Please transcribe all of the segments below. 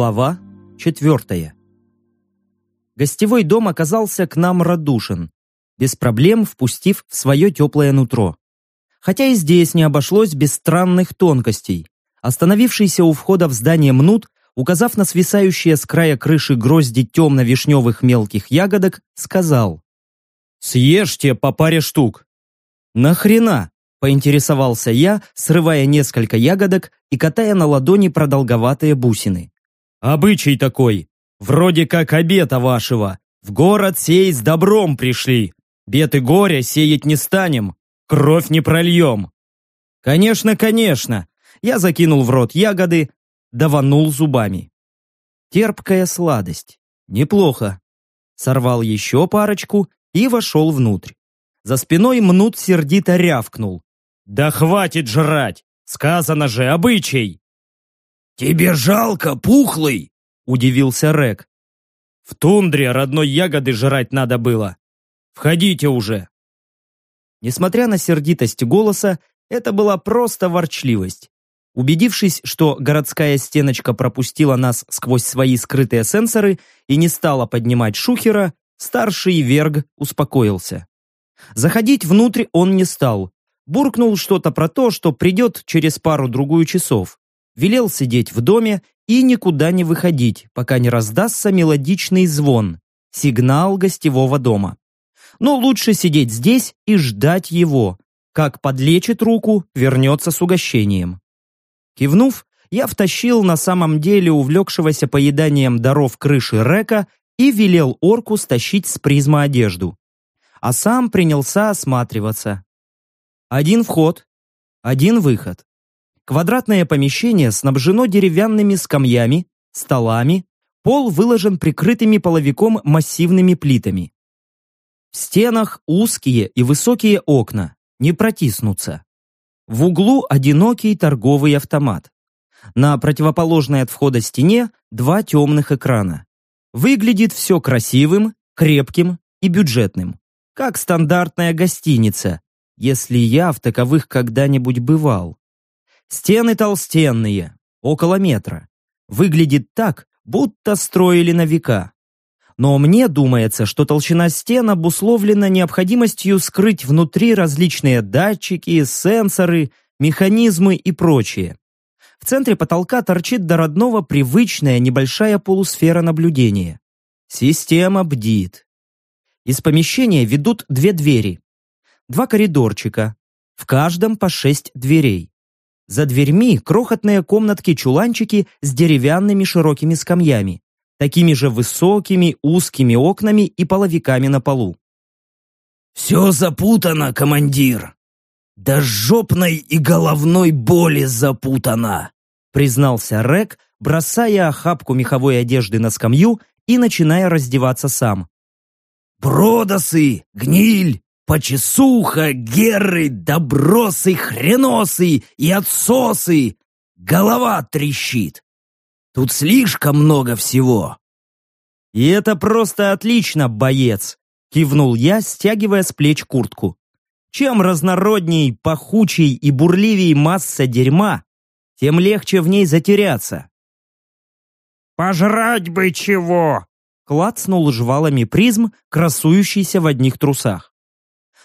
Глава четвертая. Гостевой дом оказался к нам радушен, без проблем впустив в свое теплое нутро. Хотя и здесь не обошлось без странных тонкостей. Остановившийся у входа в здание мнут, указав на свисающие с края крыши грозди темно-вишневых мелких ягодок, сказал «Съешьте по паре штук». «Нахрена?» – поинтересовался я, срывая несколько ягодок и катая на ладони продолговатые бусины. «Обычай такой. Вроде как обета вашего. В город сей с добром пришли. Бед и горя сеять не станем. Кровь не прольем». «Конечно, конечно!» Я закинул в рот ягоды, даванул зубами. Терпкая сладость. Неплохо. Сорвал еще парочку и вошел внутрь. За спиной мнут сердито рявкнул. «Да хватит жрать! Сказано же, обычай!» «Тебе жалко, пухлый?» – удивился Рек. «В тундре родной ягоды жрать надо было. Входите уже!» Несмотря на сердитость голоса, это была просто ворчливость. Убедившись, что городская стеночка пропустила нас сквозь свои скрытые сенсоры и не стала поднимать шухера, старший Верг успокоился. Заходить внутрь он не стал. Буркнул что-то про то, что придет через пару-другую часов. Велел сидеть в доме и никуда не выходить, пока не раздастся мелодичный звон, сигнал гостевого дома. Но лучше сидеть здесь и ждать его. Как подлечит руку, вернется с угощением. Кивнув, я втащил на самом деле увлекшегося поеданием даров крыши Река и велел орку стащить с призма одежду. А сам принялся осматриваться. Один вход, один выход. Квадратное помещение снабжено деревянными скамьями, столами, пол выложен прикрытыми половиком массивными плитами. В стенах узкие и высокие окна, не протиснуться. В углу одинокий торговый автомат. На противоположной от входа стене два темных экрана. Выглядит все красивым, крепким и бюджетным. Как стандартная гостиница, если я в таковых когда-нибудь бывал. Стены толстенные, около метра. Выглядит так, будто строили на века. Но мне думается, что толщина стен обусловлена необходимостью скрыть внутри различные датчики, сенсоры, механизмы и прочее. В центре потолка торчит до родного привычная небольшая полусфера наблюдения. Система бдит. Из помещения ведут две двери. Два коридорчика. В каждом по шесть дверей. За дверьми крохотные комнатки-чуланчики с деревянными широкими скамьями такими же высокими узкими окнами и половиками на полу. «Все запутано, командир! До жопной и головной боли запутано!» признался Рек, бросая охапку меховой одежды на скамью и начиная раздеваться сам. «Бродосы, гниль, почесуха, геры, добросы, хреносы и отсосы! Голова трещит! Тут слишком много всего. И это просто отлично, боец, кивнул я, стягивая с плеч куртку. Чем разнородней, пахучей и бурливей масса дерьма, тем легче в ней затеряться. «Пожрать бы чего!» клацнул жвалами призм, красующийся в одних трусах.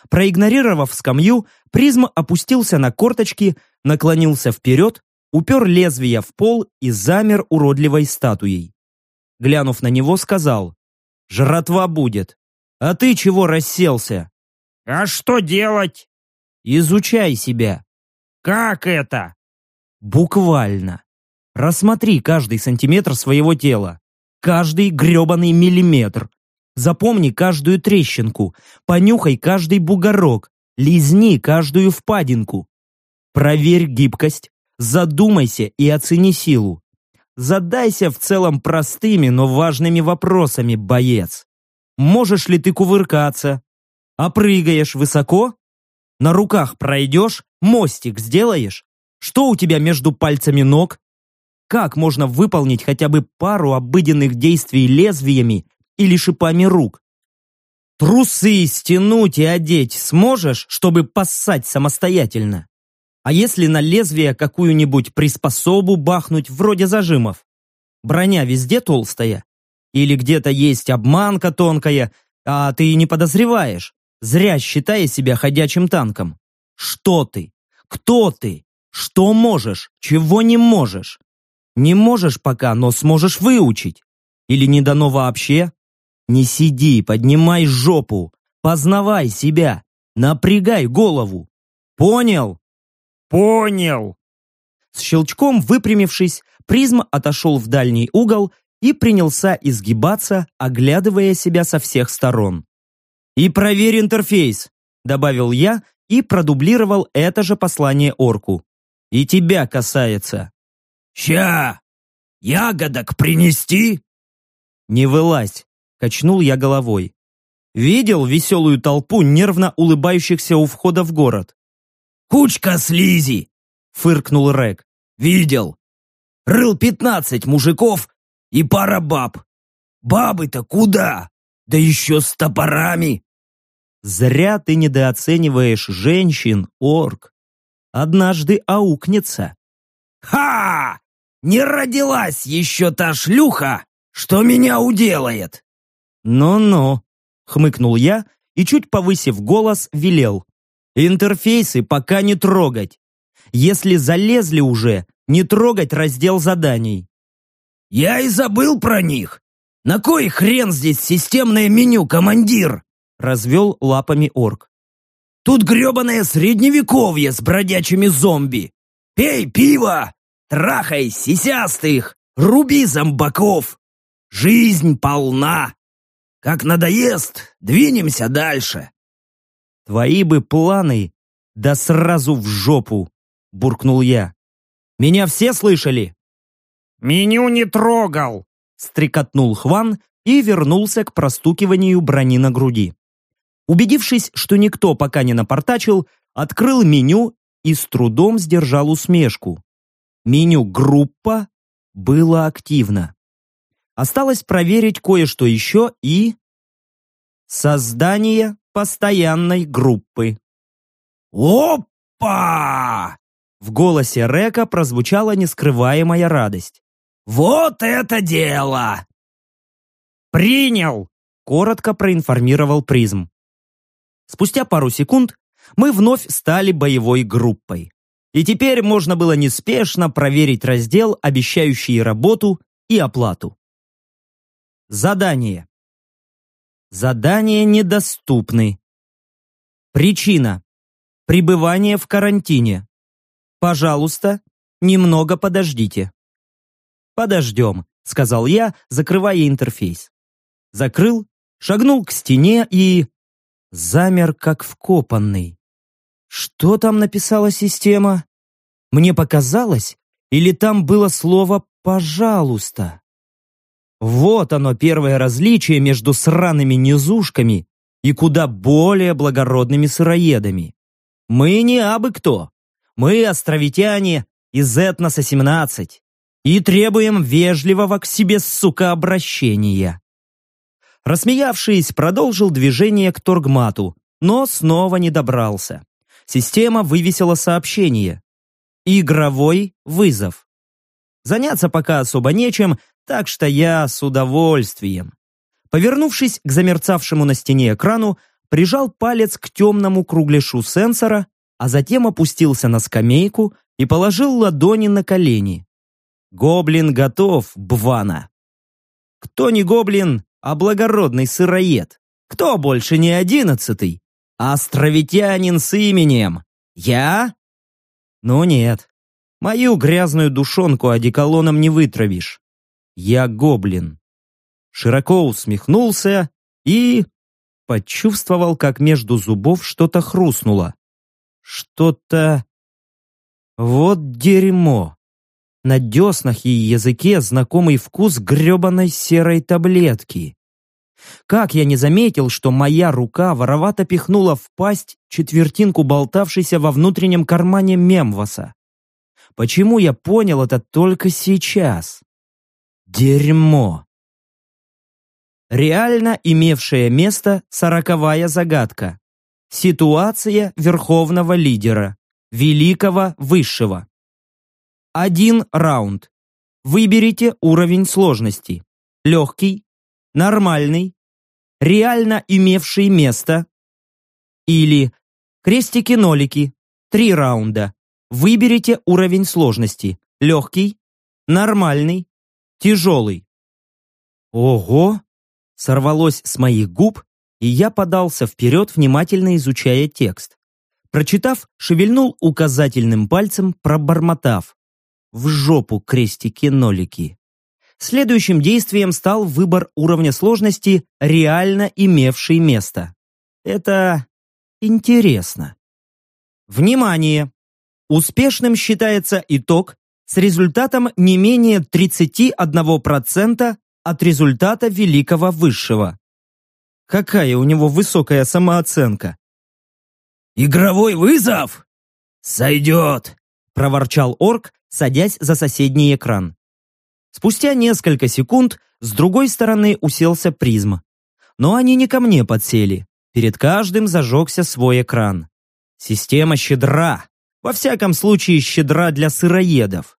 Проигнорировав скамью, призм опустился на корточки, наклонился вперед упер лезвие в пол и замер уродливой статуей. Глянув на него, сказал, «Жратва будет. А ты чего расселся?» «А что делать?» «Изучай себя». «Как это?» «Буквально. Рассмотри каждый сантиметр своего тела. Каждый гребаный миллиметр. Запомни каждую трещинку. Понюхай каждый бугорок. Лизни каждую впадинку. Проверь гибкость, Задумайся и оцени силу. Задайся в целом простыми, но важными вопросами, боец. Можешь ли ты кувыркаться? А прыгаешь высоко? На руках пройдешь? Мостик сделаешь? Что у тебя между пальцами ног? Как можно выполнить хотя бы пару обыденных действий лезвиями или шипами рук? Трусы стянуть и одеть сможешь, чтобы поссать самостоятельно? А если на лезвие какую-нибудь приспособу бахнуть вроде зажимов? Броня везде толстая? Или где-то есть обманка тонкая, а ты не подозреваешь, зря считая себя ходячим танком? Что ты? Кто ты? Что можешь? Чего не можешь? Не можешь пока, но сможешь выучить. Или не дано вообще? Не сиди, поднимай жопу, познавай себя, напрягай голову. Понял? Понял. С щелчком выпрямившись, призм отошел в дальний угол и принялся изгибаться, оглядывая себя со всех сторон. «И проверь интерфейс», — добавил я и продублировал это же послание орку. «И тебя касается». «Ща! Ягодок принести?» «Не вылазь», — качнул я головой. Видел веселую толпу нервно улыбающихся у входа в город? «Кучка слизи!» — фыркнул Рек. «Видел. Рыл пятнадцать мужиков и пара баб. Бабы-то куда? Да еще с топорами!» «Зря ты недооцениваешь женщин, орк. Однажды аукнется». «Ха! Не родилась еще та шлюха, что меня уделает!» «Ну-ну», — хмыкнул я и, чуть повысив голос, велел. Интерфейсы пока не трогать. Если залезли уже, не трогать раздел заданий. Я и забыл про них. На кой хрен здесь системное меню, командир? Развел лапами орк. Тут гребаное средневековье с бродячими зомби. Пей пиво, трахай сисястых, руби зомбаков. Жизнь полна. Как надоест, двинемся дальше. «Твои бы планы, да сразу в жопу!» – буркнул я. «Меня все слышали?» «Меню не трогал!» – стрекотнул Хван и вернулся к простукиванию брони на груди. Убедившись, что никто пока не напортачил, открыл меню и с трудом сдержал усмешку. Меню «Группа» было активно. Осталось проверить кое-что еще и... Создание постоянной группы. «Опа!» В голосе Река прозвучала нескрываемая радость. «Вот это дело!» «Принял!» — коротко проинформировал призм. Спустя пару секунд мы вновь стали боевой группой. И теперь можно было неспешно проверить раздел, обещающий работу и оплату. Задание. Задания недоступны. Причина. Пребывание в карантине. Пожалуйста, немного подождите. Подождем, сказал я, закрывая интерфейс. Закрыл, шагнул к стене и... Замер, как вкопанный. Что там написала система? Мне показалось, или там было слово «пожалуйста»? Вот оно первое различие между сраными низушками и куда более благородными сыроедами. Мы не абы кто. Мы островитяне из этноса 17 и требуем вежливого к себе, сука, обращения. Рассмеявшись, продолжил движение к Торгмату, но снова не добрался. Система вывесила сообщение. Игровой вызов. Заняться пока особо нечем, так что я с удовольствием. Повернувшись к замерцавшему на стене экрану, прижал палец к темному кругляшу сенсора, а затем опустился на скамейку и положил ладони на колени. Гоблин готов, Бвана. Кто не гоблин, а благородный сыроед? Кто больше не одиннадцатый, островитянин с именем? Я? Ну нет, мою грязную душонку одеколоном не вытравишь. Я гоблин. Широко усмехнулся и... Почувствовал, как между зубов что-то хрустнуло. Что-то... Вот дерьмо. На деснах и языке знакомый вкус гребаной серой таблетки. Как я не заметил, что моя рука воровато пихнула в пасть четвертинку болтавшейся во внутреннем кармане Мемваса? Почему я понял это только сейчас? Дерьмо. Реально имевшее место сороковая загадка. Ситуация верховного лидера, великого высшего. Один раунд. Выберите уровень сложности. Легкий, нормальный, реально имевший место или крестики-нолики, три раунда. Выберите уровень сложности. Легкий, нормальный, тяжелый. Ого! Сорвалось с моих губ, и я подался вперед, внимательно изучая текст. Прочитав, шевельнул указательным пальцем, пробормотав. В жопу крестики-нолики. Следующим действием стал выбор уровня сложности, реально имевший место. Это интересно. Внимание! Успешным считается итог с результатом не менее 31% от результата великого высшего. Какая у него высокая самооценка. «Игровой вызов? Сойдет!» – проворчал орк, садясь за соседний экран. Спустя несколько секунд с другой стороны уселся призм. Но они не ко мне подсели. Перед каждым зажегся свой экран. Система щедра. Во всяком случае, щедра для сыроедов.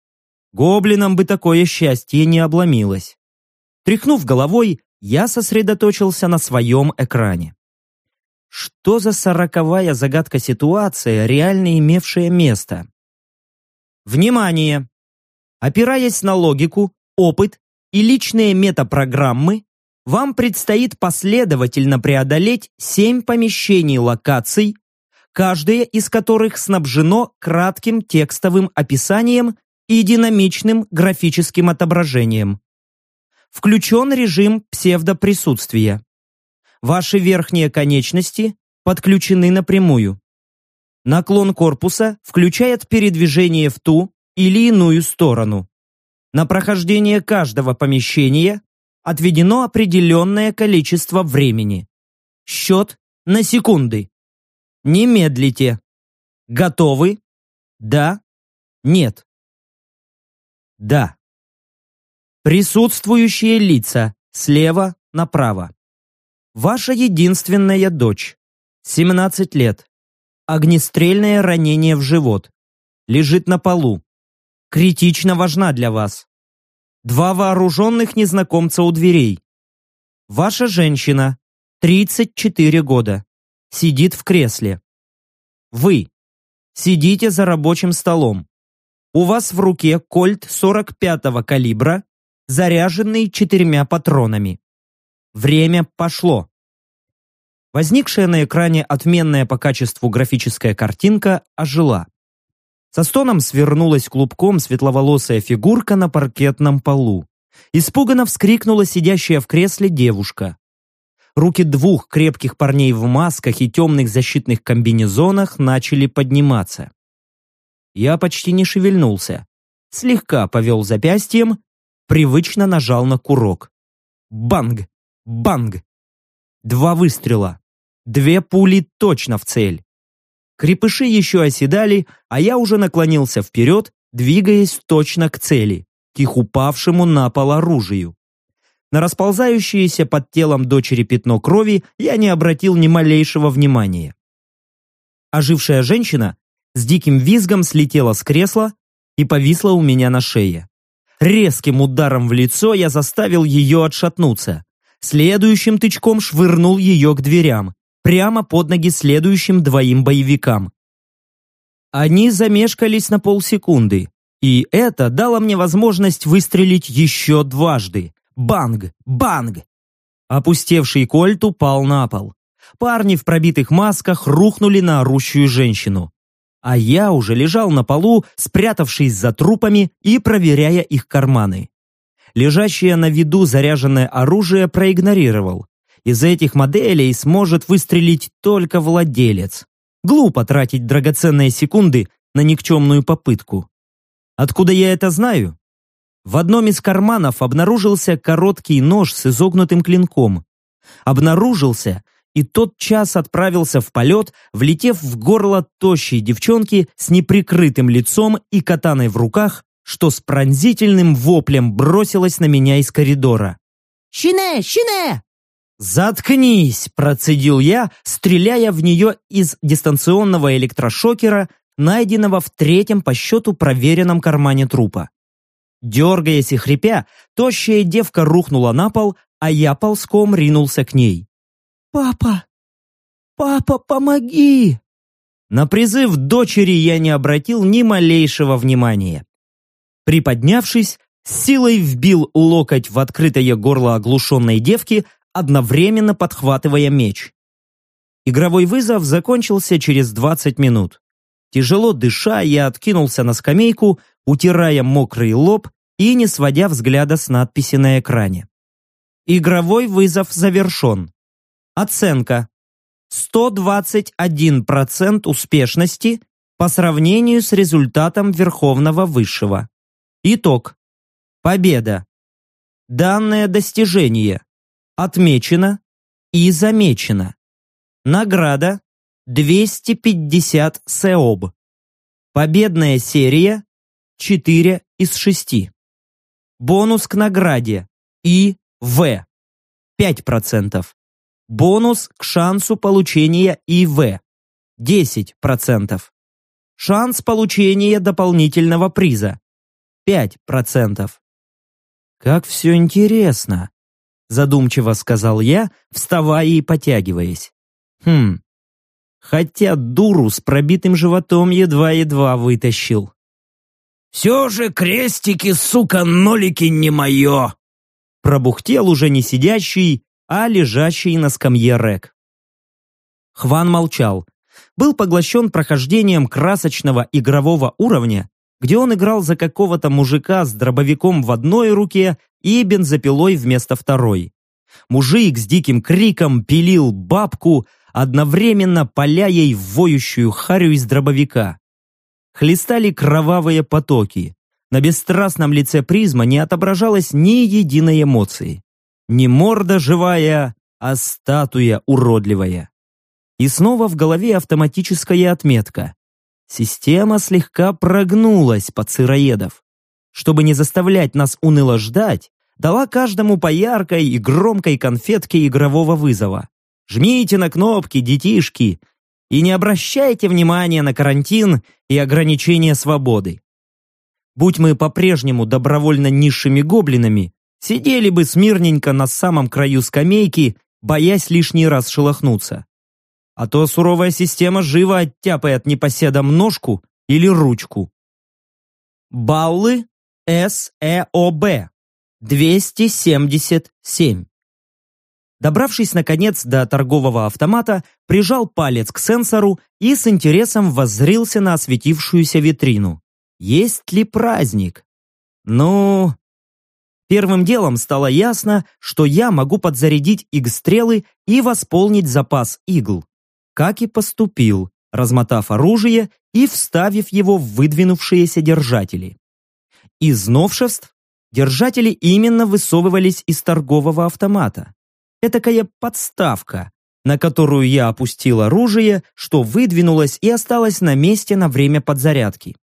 Гоблинам бы такое счастье не обломилось. Тряхнув головой, я сосредоточился на своем экране. Что за сороковая загадка ситуация, реально имевшая место? Внимание! Опираясь на логику, опыт и личные метапрограммы, вам предстоит последовательно преодолеть семь помещений локаций, каждое из которых снабжено кратким текстовым описанием и динамичным графическим отображением. Включен режим псевдоприсутствия. Ваши верхние конечности подключены напрямую. Наклон корпуса включает передвижение в ту или иную сторону. На прохождение каждого помещения отведено определенное количество времени. Счет на секунды. Не медлите. Готовы? Да? Нет? Да. Присутствующие лица слева направо. Ваша единственная дочь. 17 лет. Огнестрельное ранение в живот. Лежит на полу критично важна для вас. Два вооруженных незнакомца у дверей. Ваша женщина, 34 года, сидит в кресле. Вы сидите за рабочим столом. У вас в руке кольт 45-го калибра, заряженный четырьмя патронами. Время пошло. Возникшая на экране отменная по качеству графическая картинка ожила. Со стоном свернулась клубком светловолосая фигурка на паркетном полу. Испуганно вскрикнула сидящая в кресле девушка. Руки двух крепких парней в масках и темных защитных комбинезонах начали подниматься. Я почти не шевельнулся. Слегка повел запястьем, привычно нажал на курок. Банг! Банг! Два выстрела. Две пули точно в цель. Крепыши еще оседали, а я уже наклонился вперед, двигаясь точно к цели, к их упавшему на пол оружию. На расползающееся под телом дочери пятно крови я не обратил ни малейшего внимания. Ожившая женщина с диким визгом слетела с кресла и повисла у меня на шее. Резким ударом в лицо я заставил ее отшатнуться. Следующим тычком швырнул ее к дверям, прямо под ноги следующим двоим боевикам. Они замешкались на полсекунды, и это дало мне возможность выстрелить еще дважды. Банг! Банг! Опустевший кольт упал на пол. Парни в пробитых масках рухнули на орущую женщину. А я уже лежал на полу, спрятавшись за трупами и проверяя их карманы. Лежащее на виду заряженное оружие проигнорировал. Из этих моделей сможет выстрелить только владелец. Глупо тратить драгоценные секунды на никчемную попытку. Откуда я это знаю? В одном из карманов обнаружился короткий нож с изогнутым клинком. Обнаружился и тот час отправился в полет, влетев в горло тощей девчонки с неприкрытым лицом и катаной в руках, что с пронзительным воплем бросилась на меня из коридора. «Щине! Щине!» «Заткнись!» – процедил я, стреляя в нее из дистанционного электрошокера, найденного в третьем по счету проверенном кармане трупа. Дергаясь и хрипя, тощая девка рухнула на пол, а я ползком ринулся к ней. «Папа! Папа, помоги!» На призыв дочери я не обратил ни малейшего внимания. Приподнявшись, силой вбил локоть в открытое горло оглушенной девки, одновременно подхватывая меч. Игровой вызов закончился через 20 минут. Тяжело дыша, я откинулся на скамейку, утирая мокрый лоб и не сводя взгляда с надписи на экране. Игровой вызов завершен. Оценка. 121% успешности по сравнению с результатом Верховного Высшего. Итог. Победа. Данное достижение. Отмечено и замечено. Награда 250 СЭОБ. Победная серия 4 из 6. Бонус к награде И В 5%. Бонус к шансу получения ИВ 10%. Шанс получения дополнительного приза 5%. Как все интересно, задумчиво сказал я, вставая и потягиваясь. Хм, хотя дуру с пробитым животом едва-едва вытащил. «Все же крестики, сука, нолики не мое!» Пробухтел уже не сидящий, а лежащий на скамье Рек. Хван молчал. Был поглощен прохождением красочного игрового уровня, где он играл за какого-то мужика с дробовиком в одной руке и бензопилой вместо второй. Мужик с диким криком пилил бабку, одновременно поля ей воющую харю из дробовика. Хлестали кровавые потоки. На бесстрастном лице призма не отображалось ни единой эмоции. Не морда живая, а статуя уродливая. И снова в голове автоматическая отметка. Система слегка прогнулась под сыроедов. Чтобы не заставлять нас уныло ждать, дала каждому по яркой и громкой конфетке игрового вызова. Жмите на кнопки, детишки, и не обращайте внимания на карантин и ограничения свободы. Будь мы по-прежнему добровольно низшими гоблинами, сидели бы смирненько на самом краю скамейки, боясь лишний раз шелохнуться. А то суровая система живо оттяпает непоседом ножку или ручку. Баллы СЭОБ 277. Добравшись, наконец, до торгового автомата, прижал палец к сенсору и с интересом воззрился на осветившуюся витрину. Есть ли праздник? Ну... Первым делом стало ясно, что я могу подзарядить иг-стрелы и восполнить запас игл. Как и поступил, размотав оружие и вставив его в выдвинувшиеся держатели. Из новшеств держатели именно высовывались из торгового автомата этакая подставка, на которую я опустил оружие, что выдвинулось и осталось на месте на время подзарядки.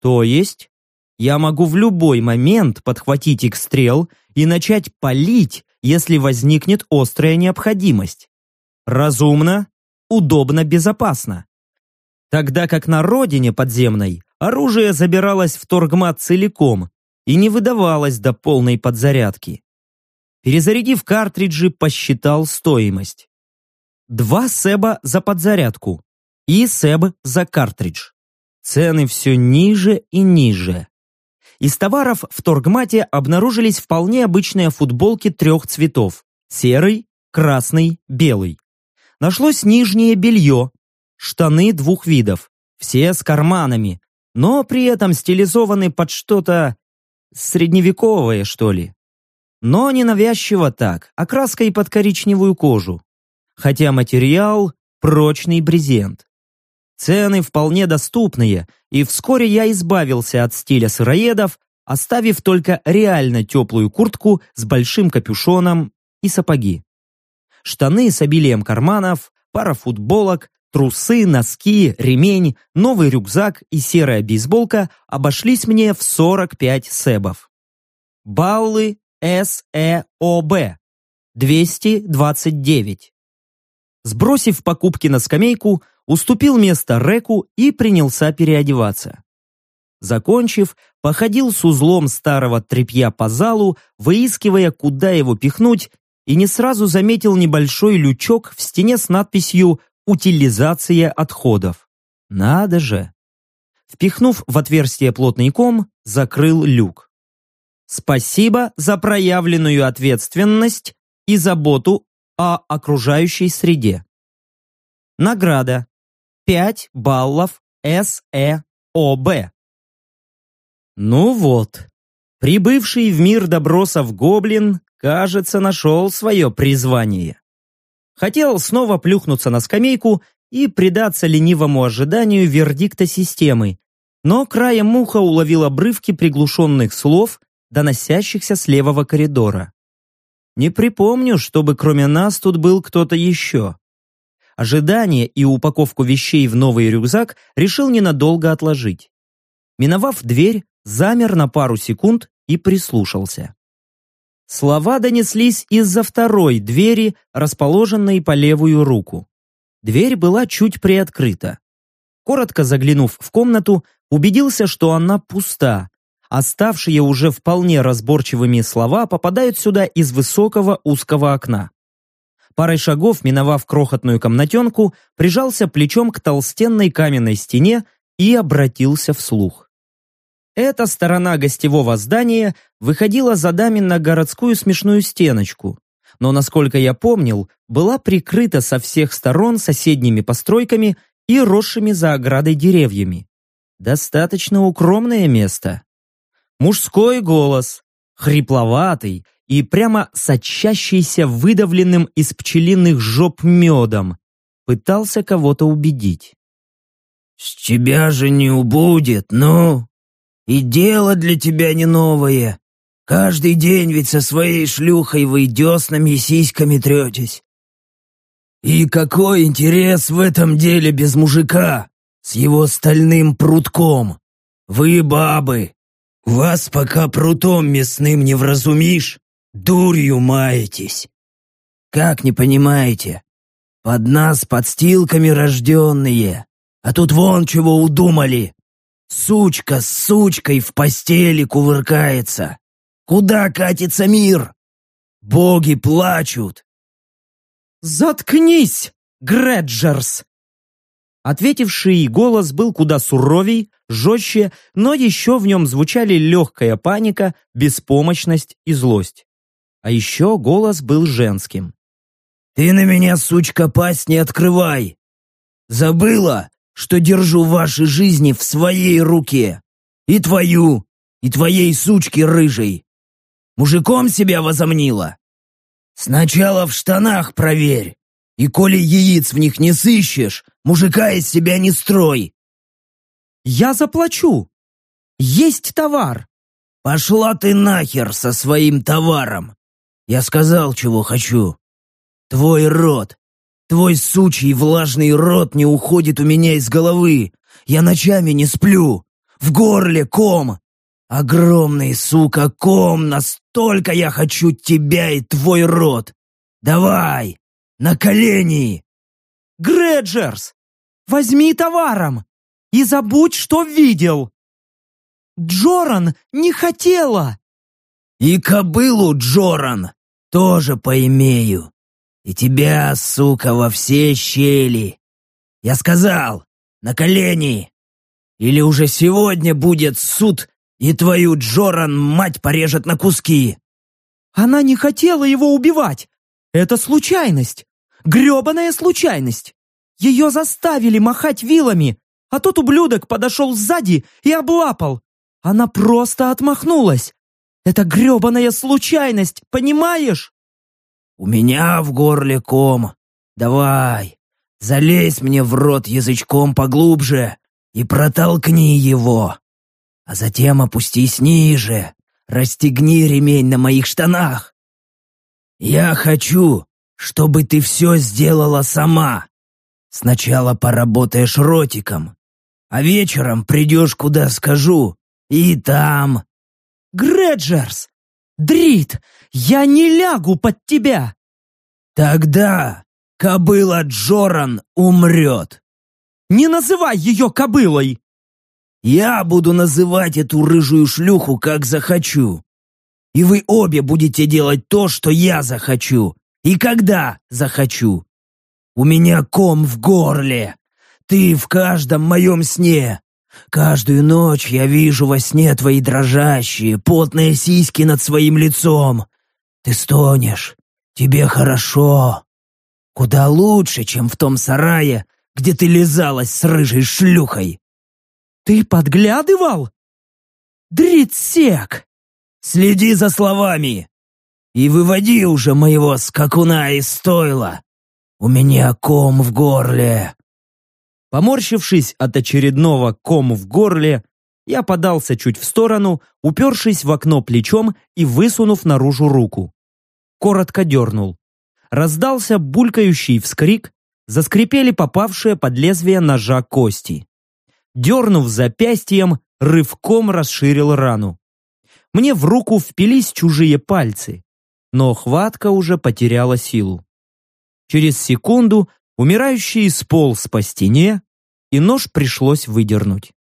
То есть, я могу в любой момент подхватить их стрел и начать палить, если возникнет острая необходимость. Разумно, удобно, безопасно. Тогда как на родине подземной оружие забиралось в торгмат целиком и не выдавалось до полной подзарядки. Перезарядив картриджи, посчитал стоимость. Два себа за подзарядку и себ за картридж. Цены все ниже и ниже. Из товаров в Торгмате обнаружились вполне обычные футболки трех цветов – серый, красный, белый. Нашлось нижнее белье, штаны двух видов, все с карманами, но при этом стилизованы под что-то средневековое, что ли. Но не навязчиво так, а краской под коричневую кожу. Хотя материал – прочный брезент. Цены вполне доступные, и вскоре я избавился от стиля сыроедов, оставив только реально теплую куртку с большим капюшоном и сапоги. Штаны с обилием карманов, пара футболок, трусы, носки, ремень, новый рюкзак и серая бейсболка обошлись мне в 45 себов. Баллы СЭОБ 229. Сбросив покупки на скамейку, уступил место Реку и принялся переодеваться. Закончив, походил с узлом старого тряпья по залу, выискивая, куда его пихнуть, и не сразу заметил небольшой лючок в стене с надписью «Утилизация отходов». Надо же! Впихнув в отверстие плотный ком, закрыл люк. Спасибо за проявленную ответственность и заботу о окружающей среде. Награда. 5 баллов СЭОБ. Ну вот, прибывший в мир добросов гоблин, кажется, нашел свое призвание. Хотел снова плюхнуться на скамейку и предаться ленивому ожиданию вердикта системы, но краем муха уловил обрывки приглушенных слов, доносящихся с левого коридора. Не припомню, чтобы кроме нас тут был кто-то еще. Ожидание и упаковку вещей в новый рюкзак решил ненадолго отложить. Миновав дверь, замер на пару секунд и прислушался. Слова донеслись из-за второй двери, расположенной по левую руку. Дверь была чуть приоткрыта. Коротко заглянув в комнату, убедился, что она пуста, Оставшие уже вполне разборчивыми слова попадают сюда из высокого узкого окна. Парой шагов, миновав крохотную комнатенку, прижался плечом к толстенной каменной стене и обратился вслух. Эта сторона гостевого здания выходила за дами на городскую смешную стеночку, но, насколько я помнил, была прикрыта со всех сторон соседними постройками и росшими за оградой деревьями. Достаточно укромное место. Мужской голос, хрипловатый и прямо сочащийся выдавленным из пчелиных жоп медом, пытался кого-то убедить. «С тебя же не убудет, ну! И дело для тебя не новое. Каждый день ведь со своей шлюхой вы деснами и сиськами третесь. И какой интерес в этом деле без мужика, с его стальным прутком? Вы, бабы, вас пока прутом мясным не вразумишь, дурью маетесь. Как не понимаете? Под нас подстилками рожденные, а тут вон чего удумали. Сучка с сучкой в постели кувыркается. Куда катится мир? Боги плачут. «Заткнись, Греджерс!» Ответивший голос был куда суровей, жестче, но еще в нем звучали легкая паника, беспомощность и злость. А еще голос был женским. «Ты на меня, сучка, пасть не открывай! Забыла, что держу ваши жизни в своей руке! И твою, и твоей сучки рыжей! Мужиком себя возомнила? Сначала в штанах проверь, и коли яиц в них не сыщешь, мужика из себя не строй. Я заплачу. Есть товар. Пошла ты нахер со своим товаром. Я сказал, чего хочу. Твой рот, твой сучий влажный рот не уходит у меня из головы. Я ночами не сплю. В горле ком. Огромный, сука, ком. Настолько я хочу тебя и твой рот. Давай, на колени!» «Греджерс, возьми товаром и забудь, что видел!» «Джоран не хотела!» «И кобылу Джоран тоже поимею. И тебя, сука, во все щели. Я сказал, на колени. Или уже сегодня будет суд, и твою Джоран мать порежет на куски». «Она не хотела его убивать! Это случайность! грёбаная случайность! Ее заставили махать вилами, а тот ублюдок подошел сзади и облапал. Она просто отмахнулась. Это грёбаная случайность, понимаешь? У меня в горле ком. Давай, залезь мне в рот язычком поглубже и протолкни его. А затем опустись ниже, расстегни ремень на моих штанах. «Я хочу, чтобы ты все сделала сама. Сначала поработаешь ротиком, а вечером придешь, куда скажу, и там...» «Греджерс! Дрит! Я не лягу под тебя!» «Тогда кобыла Джоран умрет!» «Не называй ее кобылой!» Я буду называть эту рыжую шлюху, как захочу. И вы обе будете делать то, что я захочу. И когда захочу. У меня ком в горле. Ты в каждом моем сне. Каждую ночь я вижу во сне твои дрожащие, потные сиськи над своим лицом. Ты стонешь. Тебе хорошо. Куда лучше, чем в том сарае, где ты лизалась с рыжей шлюхой. «Ты подглядывал?» «Дритсек!» «Следи за словами! И выводи уже моего скакуна из стойла! У меня ком в горле!» Поморщившись от очередного кому в горле, я подался чуть в сторону, упершись в окно плечом и высунув наружу руку. Коротко дернул. Раздался булькающий вскрик, заскрипели попавшие под лезвие ножа кости. Дернув запястьем, рывком расширил рану. Мне в руку впились чужие пальцы, но хватка уже потеряла силу. Через секунду умирающий сполз по стене, и нож пришлось выдернуть.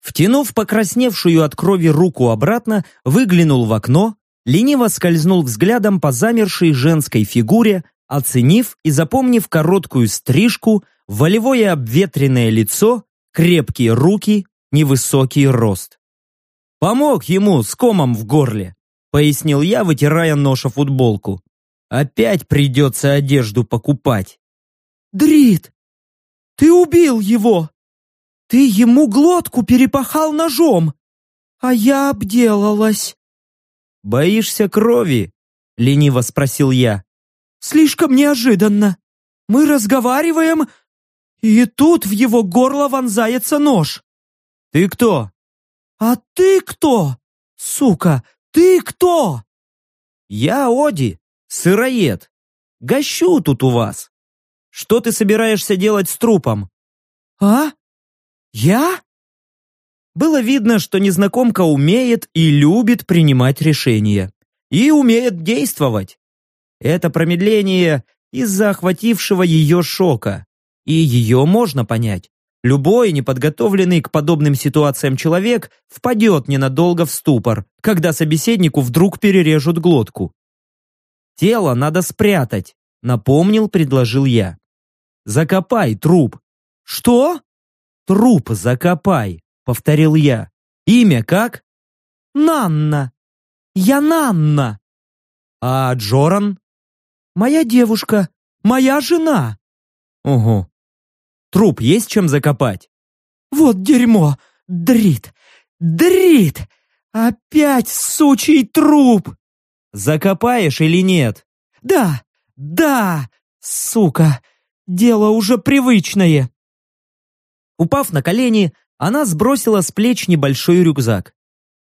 Втянув покрасневшую от крови руку обратно, выглянул в окно, лениво скользнул взглядом по замершей женской фигуре, оценив и запомнив короткую стрижку, волевое обветренное лицо крепкие руки, невысокий рост. «Помог ему с комом в горле», — пояснил я, вытирая нож о футболку. «Опять придется одежду покупать». «Дрит, ты убил его! Ты ему глотку перепахал ножом, а я обделалась!» «Боишься крови?» — лениво спросил я. «Слишком неожиданно. Мы разговариваем, и тут в его горло вонзается нож. «Ты кто?» «А ты кто? Сука, ты кто?» «Я Оди, сыроед. Гощу тут у вас. Что ты собираешься делать с трупом?» «А? Я?» Было видно, что незнакомка умеет и любит принимать решения. И умеет действовать. Это промедление из-за охватившего ее шока. И ее можно понять. Любой неподготовленный к подобным ситуациям человек впадет ненадолго в ступор, когда собеседнику вдруг перережут глотку. «Тело надо спрятать», — напомнил, предложил я. «Закопай труп». «Что?» «Труп закопай», — повторил я. «Имя как?» «Нанна. Я Нанна». «А Джоран?» «Моя девушка. Моя жена». «Ого. Труп есть чем закопать? Вот дерьмо! Дрит! Дрит! Опять сучий труп! Закопаешь или нет? Да! Да! Сука! Дело уже привычное! Упав на колени, она сбросила с плеч небольшой рюкзак,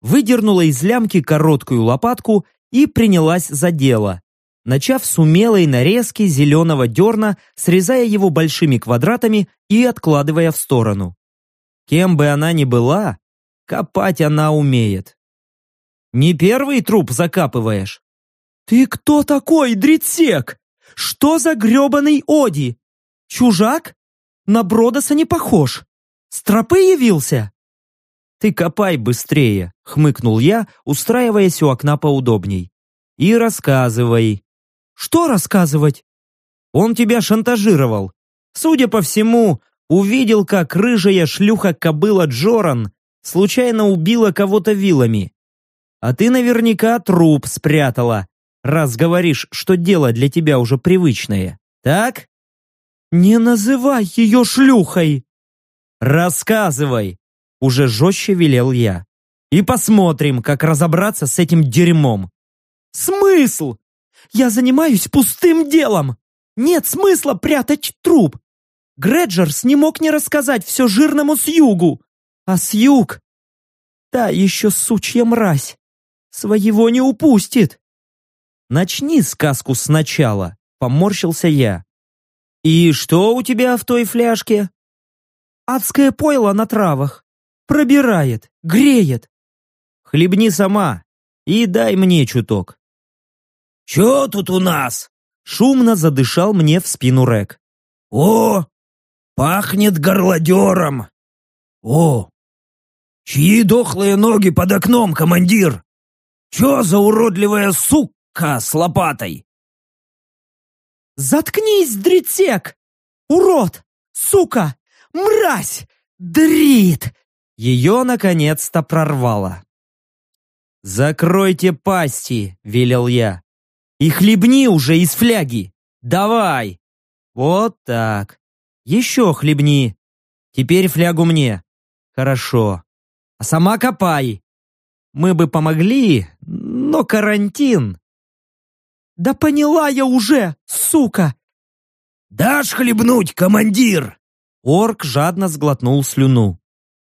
выдернула из лямки короткую лопатку и принялась за дело, начав с умелой нарезки зеленого дерна, срезая его большими квадратами и откладывая в сторону. Кем бы она ни была, копать она умеет. Не первый труп закапываешь. «Ты кто такой, дритсек? Что за гребаный Оди? Чужак? На Бродоса не похож. С тропы явился?» «Ты копай быстрее», — хмыкнул я, устраиваясь у окна поудобней. «И рассказывай, что рассказывать? Он тебя шантажировал. Судя по всему, увидел, как рыжая шлюха-кобыла Джоран случайно убила кого-то вилами. А ты наверняка труп спрятала, раз говоришь, что дело для тебя уже привычное. Так? Не называй ее шлюхой! Рассказывай! Уже жестче велел я. И посмотрим, как разобраться с этим дерьмом. Смысл? Я занимаюсь пустым делом. Нет смысла прятать труп. Греджерс не мог не рассказать все жирному Сьюгу. А Сьюг... Та еще сучья мразь. Своего не упустит. Начни сказку сначала, поморщился я. И что у тебя в той фляжке? Адское пойло на травах. Пробирает, греет. Хлебни сама и дай мне чуток. «Чё тут у нас?» Шумно задышал мне в спину Рек. «О, пахнет горлодером! О, Чьи дохлые ноги под окном, командир? Чё за уродливая сука с лопатой? Заткнись, дритсек! Урод! Сука! Мразь! Дрит! Ее наконец-то прорвало. «Закройте пасти!» — велел я. «И хлебни уже из фляги! Давай!» «Вот так. Еще хлебни. Теперь флягу мне. Хорошо. А сама копай. Мы бы помогли, но карантин». «Да поняла я уже, сука!» «Дашь хлебнуть, командир?» Орк жадно сглотнул слюну.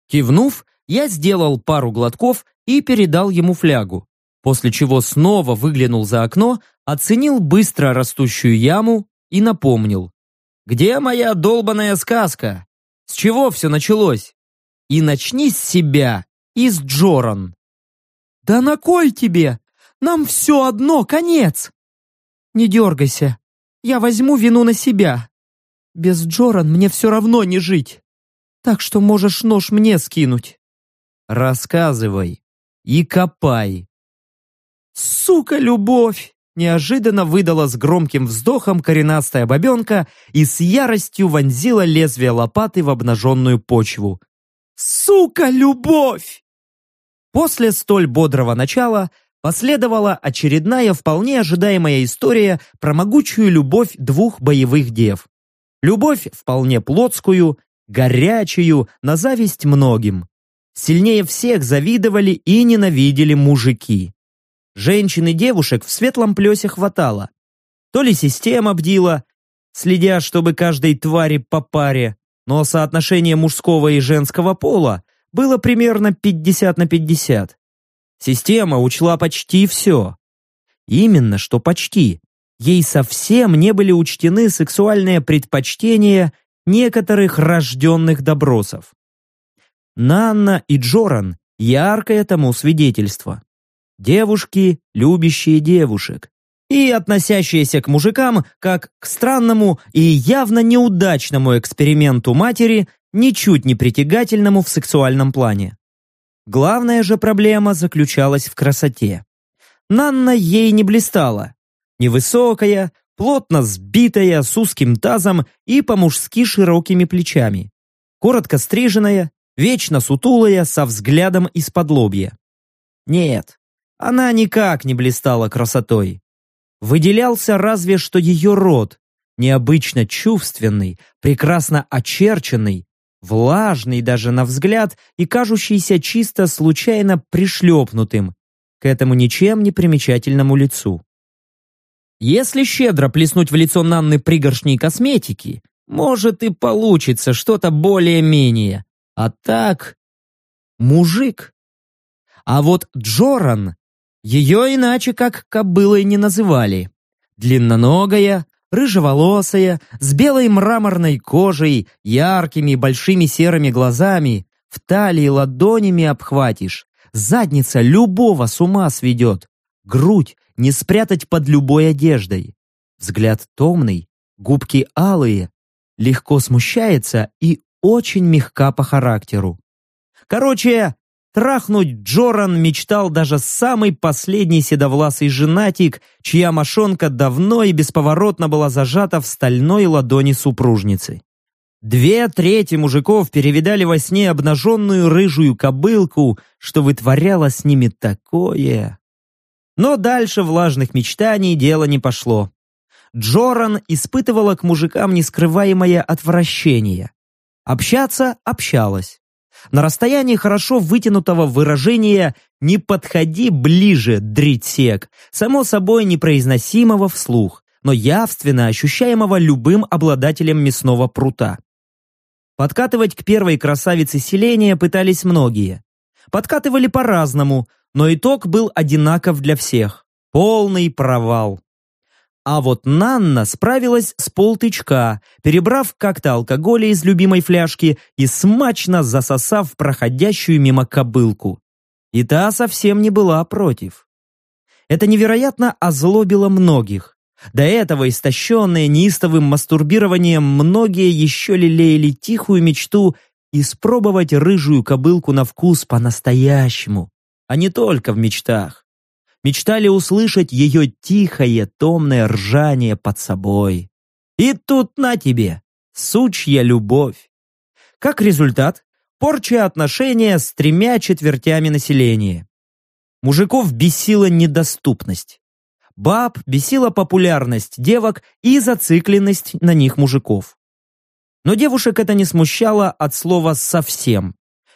Кивнув, я сделал пару глотков и передал ему флягу, после чего снова выглянул за окно, оценил быстро растущую яму и напомнил. «Где моя долбаная сказка? С чего все началось? И начни с себя, из Джоран». «Да на кой тебе? Нам все одно, конец!» «Не дергайся, я возьму вину на себя. Без Джоран мне все равно не жить так что можешь нож мне скинуть». «Рассказывай и копай». «Сука, любовь!» Неожиданно выдала с громким вздохом коренастая бабенка и с яростью вонзила лезвие лопаты в обнаженную почву. «Сука, любовь!» После столь бодрого начала последовала очередная вполне ожидаемая история про могучую любовь двух боевых дев. Любовь вполне плотскую горячую, на зависть многим. Сильнее всех завидовали и ненавидели мужики. Женщин и девушек в светлом плесе хватало. То ли система бдила, следя, чтобы каждой твари по паре, но соотношение мужского и женского пола было примерно 50 на 50. Система учла почти все. Именно что почти. Ей совсем не были учтены сексуальные предпочтения некоторых рожденных добросов. Нанна и Джоран – яркое тому свидетельство. Девушки, любящие девушек, и относящиеся к мужикам как к странному и явно неудачному эксперименту матери, ничуть не притягательному в сексуальном плане. Главная же проблема заключалась в красоте. Нанна ей не блистала. Невысокая, плотно сбитая, с узким тазом и по-мужски широкими плечами. Коротко стриженная, вечно сутулая, со взглядом из-под лобья. Нет, она никак не блистала красотой. Выделялся разве что ее рот, необычно чувственный, прекрасно очерченный, влажный даже на взгляд и кажущийся чисто случайно пришлепнутым к этому ничем не примечательному лицу. Если щедро плеснуть в лицо Нанны пригоршней косметики, может и получится что-то более-менее. А так... Мужик. А вот Джоран, ее иначе как кобылой не называли. Длинноногая, рыжеволосая, с белой мраморной кожей, яркими большими серыми глазами, в талии ладонями обхватишь. Задница любого с ума сведет. Грудь не спрятать под любой одеждой. Взгляд томный, губки алые, легко смущается и очень мягка по характеру. Короче, трахнуть Джоран мечтал даже самый последний седовласый женатик, чья мошонка давно и бесповоротно была зажата в стальной ладони супружницы. Две трети мужиков перевидали во сне обнаженную рыжую кобылку, что вытворяло с ними такое. Но дальше влажных мечтаний дело не пошло. Джоран испытывала к мужикам нескрываемое отвращение. Общаться общалась. На расстоянии хорошо вытянутого выражения «не подходи ближе, дритсек», само собой непроизносимого вслух, но явственно ощущаемого любым обладателем мясного прута. Подкатывать к первой красавице селения пытались многие. Подкатывали по-разному, но итог был одинаков для всех. Полный провал. А вот Нанна справилась с полтычка, перебрав как-то алкоголя из любимой фляжки и смачно засосав проходящую мимо кобылку. И та совсем не была против. Это невероятно озлобило многих. До этого истощенные неистовым мастурбированием многие еще лелеяли тихую мечту испробовать рыжую кобылку на вкус по-настоящему, а не только в мечтах. Мечтали услышать ее тихое, томное ржание под собой. И тут на тебе, сучья любовь. Как результат, порча отношения с тремя четвертями населения. Мужиков бесила недоступность. Баб бесила популярность девок и зацикленность на них мужиков. Но девушек это не смущало от слова «совсем».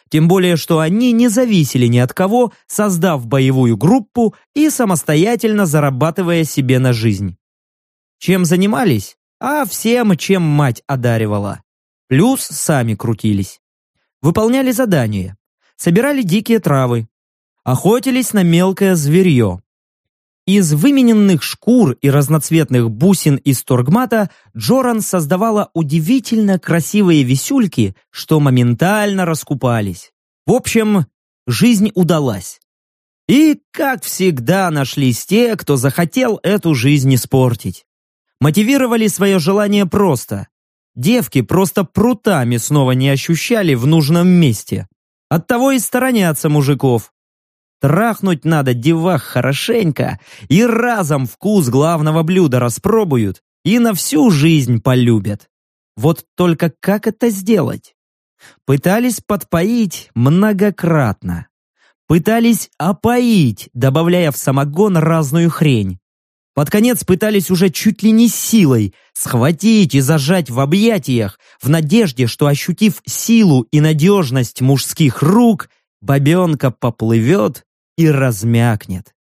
Тем более, что они не зависели ни от кого, создав боевую группу и самостоятельно зарабатывая себе на жизнь. Чем занимались? А всем, чем мать одаривала. Плюс сами крутились. Выполняли задания. Собирали дикие травы. Охотились на мелкое зверье. Из вымененных шкур и разноцветных бусин из торгмата Джоран создавала удивительно красивые висюльки, что моментально раскупались. В общем, жизнь удалась. И, как всегда, нашлись те, кто захотел эту жизнь испортить. Мотивировали свое желание просто. Девки просто прутами снова не ощущали в нужном месте. Оттого и сторонятся мужиков. Трахнуть надо девах хорошенько, и разом вкус главного блюда распробуют и на всю жизнь полюбят. Вот только как это сделать? Пытались подпоить многократно. Пытались опоить, добавляя в самогон разную хрень. Под конец пытались уже чуть ли не силой схватить и зажать в объятиях, в надежде, что, ощутив силу и надежность мужских рук, бабенка поплывет и размякнет.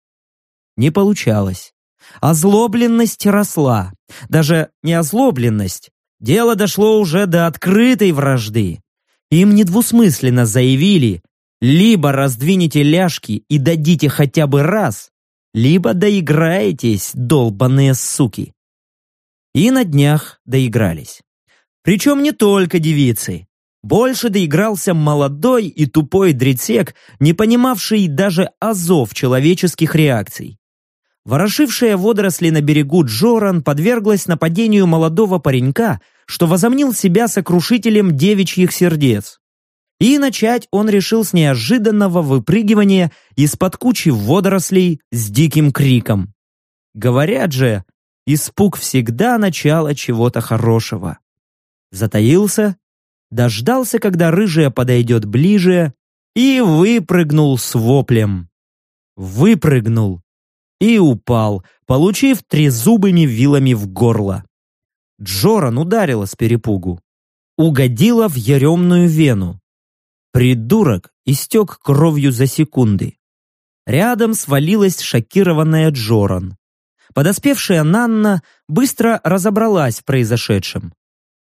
Не получалось. Озлобленность росла. Даже не озлобленность. Дело дошло уже до открытой вражды. Им недвусмысленно заявили, либо раздвинете ляжки и дадите хотя бы раз, либо доиграетесь, долбаные суки. И на днях доигрались. Причем не только девицы. Больше доигрался молодой и тупой дрецек, не понимавший даже азов человеческих реакций. Ворошившая водоросли на берегу Джоран подверглась нападению молодого паренька, что возомнил себя сокрушителем девичьих сердец. И начать он решил с неожиданного выпрыгивания из-под кучи водорослей с диким криком. Говорят же, испуг всегда начало чего-то хорошего. Затаился, дождался, когда рыжая подойдет ближе, и выпрыгнул с воплем. Выпрыгнул и упал, получив трезубыми вилами в горло. Джоран ударила с перепугу. Угодила в яремную вену. Придурок истек кровью за секунды. Рядом свалилась шокированная Джоран. Подоспевшая Нанна быстро разобралась в произошедшем.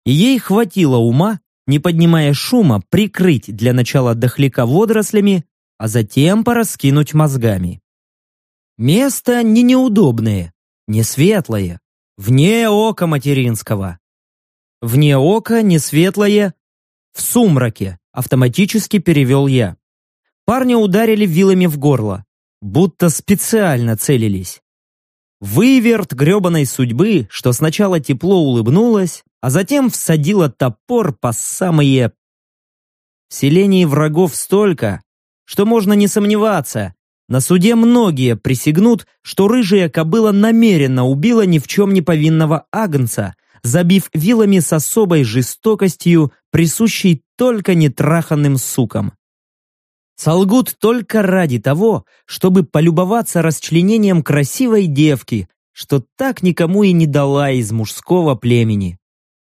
И ей хватило ума не поднимая шума, прикрыть для начала дохляка водорослями, а затем пораскинуть мозгами. Место не неудобное, не светлое, вне ока материнского. Вне ока не светлое, в сумраке, автоматически перевел я. Парня ударили вилами в горло, будто специально целились. Выверт гребаной судьбы, что сначала тепло улыбнулась, а затем всадила топор по самые... В селении врагов столько, что можно не сомневаться. На суде многие присягнут, что рыжая кобыла намеренно убила ни в чем не повинного агнца, забив вилами с особой жестокостью, присущей только нетраханным сукам. Солгут только ради того, чтобы полюбоваться расчленением красивой девки, что так никому и не дала из мужского племени.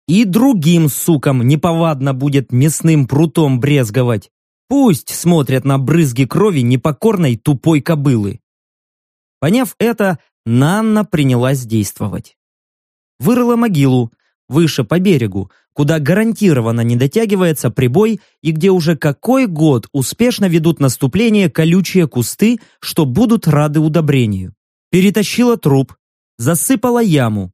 И другим сукам неповадно будет мясным прутом брезговать. Пусть смотрят на брызги крови непокорной тупой кобылы. Поняв это, Нанна принялась действовать. Вырыла могилу, выше по берегу, куда гарантированно не дотягивается прибой и где уже какой год успешно ведут наступление колючие кусты, что будут рады удобрению. Перетащила труп, засыпала яму,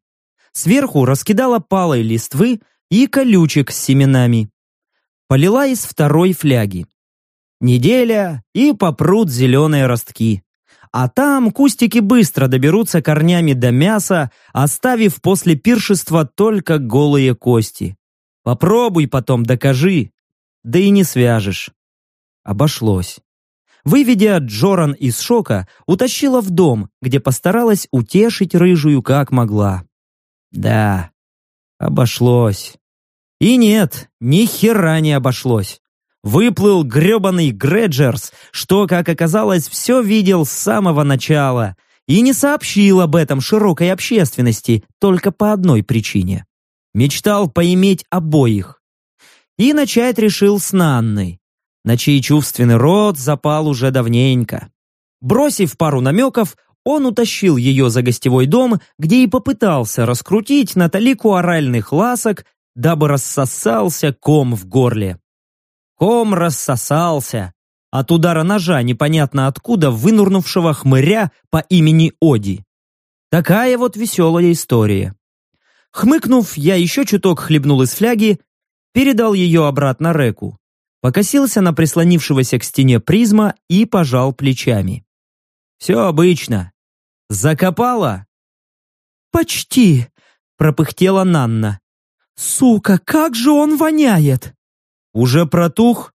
Сверху раскидала палой листвы и колючек с семенами. Полила из второй фляги. Неделя, и попрут зеленые ростки. А там кустики быстро доберутся корнями до мяса, оставив после пиршества только голые кости. Попробуй потом докажи. да и не свяжешь. Обошлось. Выведя Джоран из шока, утащила в дом, где постаралась утешить рыжую как могла. Да, обошлось. И нет, ни хера не обошлось. Выплыл гребаный Греджерс, что, как оказалось, все видел с самого начала и не сообщил об этом широкой общественности только по одной причине. Мечтал поиметь обоих. И начать решил с Нанной, на чей чувственный рот запал уже давненько. Бросив пару намеков, он утащил ее за гостевой дом, где и попытался раскрутить на талику оральных ласок, дабы рассосался ком в горле. Ком рассосался от удара ножа непонятно откуда вынурнувшего хмыря по имени Оди. Такая вот веселая история. Хмыкнув, я еще чуток хлебнул из фляги, передал ее обратно Реку, покосился на прислонившегося к стене призма и пожал плечами. «Все обычно. Закопала?» «Почти», — пропыхтела Нанна. «Сука, как же он воняет!» «Уже протух?»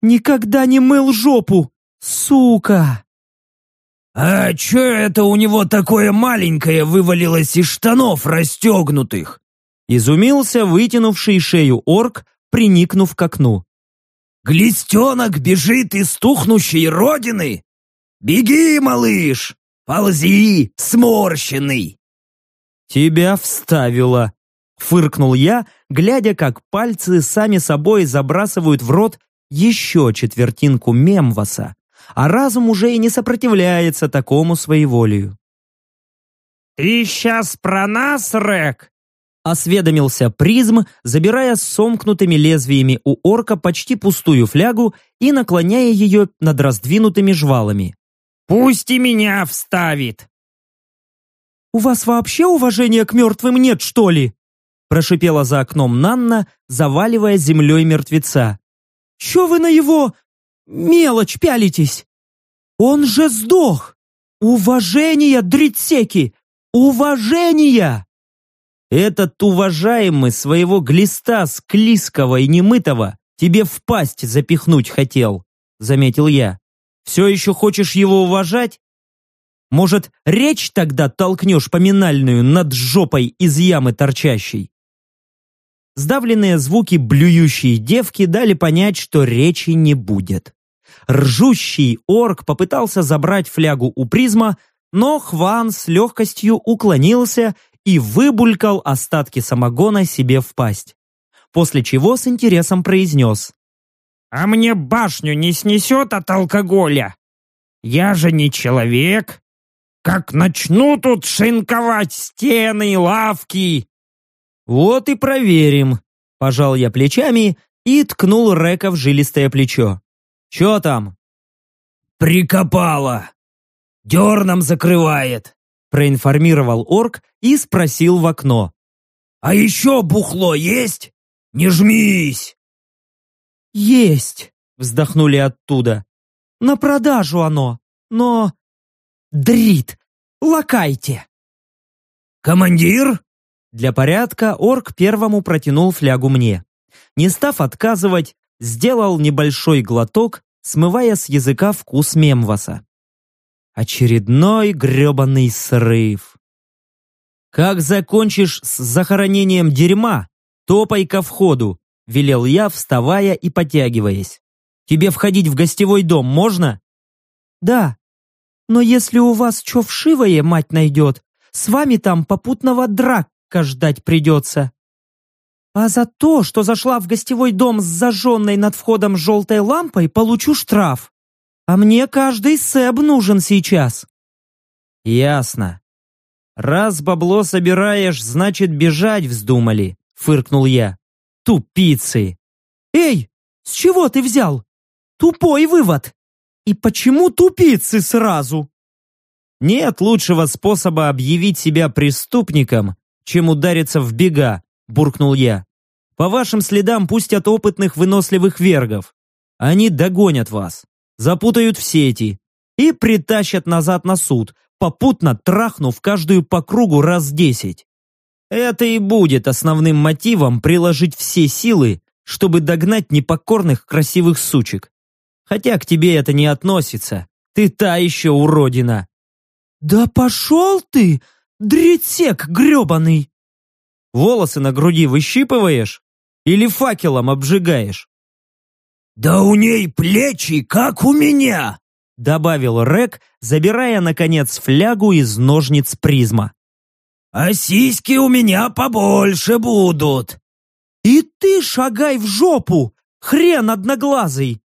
«Никогда не мыл жопу! Сука!» «А чё это у него такое маленькое вывалилось из штанов расстегнутых?» Изумился вытянувший шею орк, приникнув к окну. «Глистенок бежит из тухнущей родины? Беги, малыш! Ползи, сморщенный!» «Тебя вставило!» Фыркнул я, глядя, как пальцы сами собой забрасывают в рот еще четвертинку мемваса, а разум уже и не сопротивляется такому своеволию. «Ты сейчас про нас, Рек?» Осведомился призм, забирая сомкнутыми лезвиями у орка почти пустую флягу и наклоняя ее над раздвинутыми жвалами. «Пусть и меня вставит!» «У вас вообще уважения к мертвым нет, что ли?» прошипела за окном Нанна, заваливая землей мертвеца. «Че вы на его мелочь пялитесь? Он же сдох! Уважение, дритсеки! Уважение!» «Этот уважаемый своего глиста склизкого и немытого тебе в пасть запихнуть хотел», заметил я. «Все еще хочешь его уважать? Может, речь тогда толкнешь поминальную над жопой из ямы торчащей?» Сдавленные звуки блюющей девки дали понять, что речи не будет. Ржущий орк попытался забрать флягу у призма, но Хван с легкостью уклонился и выбулькал остатки самогона себе в пасть. После чего с интересом произнес. «А мне башню не снесет от алкоголя? Я же не человек. Как начну тут шинковать стены и лавки, «Вот и проверим», – пожал я плечами и ткнул Река в жилистое плечо. «Чё там?» «Прикопало! Дерном закрывает!» – проинформировал орк и спросил в окно. «А еще бухло есть? Не жмись!» «Есть!» – вздохнули оттуда. «На продажу оно, но...» «Дрит! Лакайте!» «Командир?» Для порядка орк первому протянул флягу мне. Не став отказывать, сделал небольшой глоток, смывая с языка вкус мемваса. Очередной гребаный срыв. «Как закончишь с захоронением дерьма, топай ко входу», велел я, вставая и потягиваясь. «Тебе входить в гостевой дом можно?» «Да, но если у вас что вшивое мать найдет, с вами там попутного драк века ждать придется. А за то, что зашла в гостевой дом с зажженной над входом желтой лампой, получу штраф. А мне каждый сэб нужен сейчас. Ясно. Раз бабло собираешь, значит бежать вздумали, фыркнул я. Тупицы. Эй, с чего ты взял? Тупой вывод. И почему тупицы сразу? Нет лучшего способа объявить себя преступником, чем удариться в бега», – буркнул я. «По вашим следам пустят опытных выносливых вергов. Они догонят вас, запутают в сети и притащат назад на суд, попутно трахнув каждую по кругу раз десять. Это и будет основным мотивом приложить все силы, чтобы догнать непокорных красивых сучек. Хотя к тебе это не относится. Ты та еще уродина. «Да пошел ты, дритсек гребаный!» Волосы на груди выщипываешь? Или факелом обжигаешь? «Да у ней плечи, как у меня!» Добавил Рек, забирая, наконец, флягу из ножниц призма. «А сиськи у меня побольше будут!» «И ты шагай в жопу, хрен одноглазый!»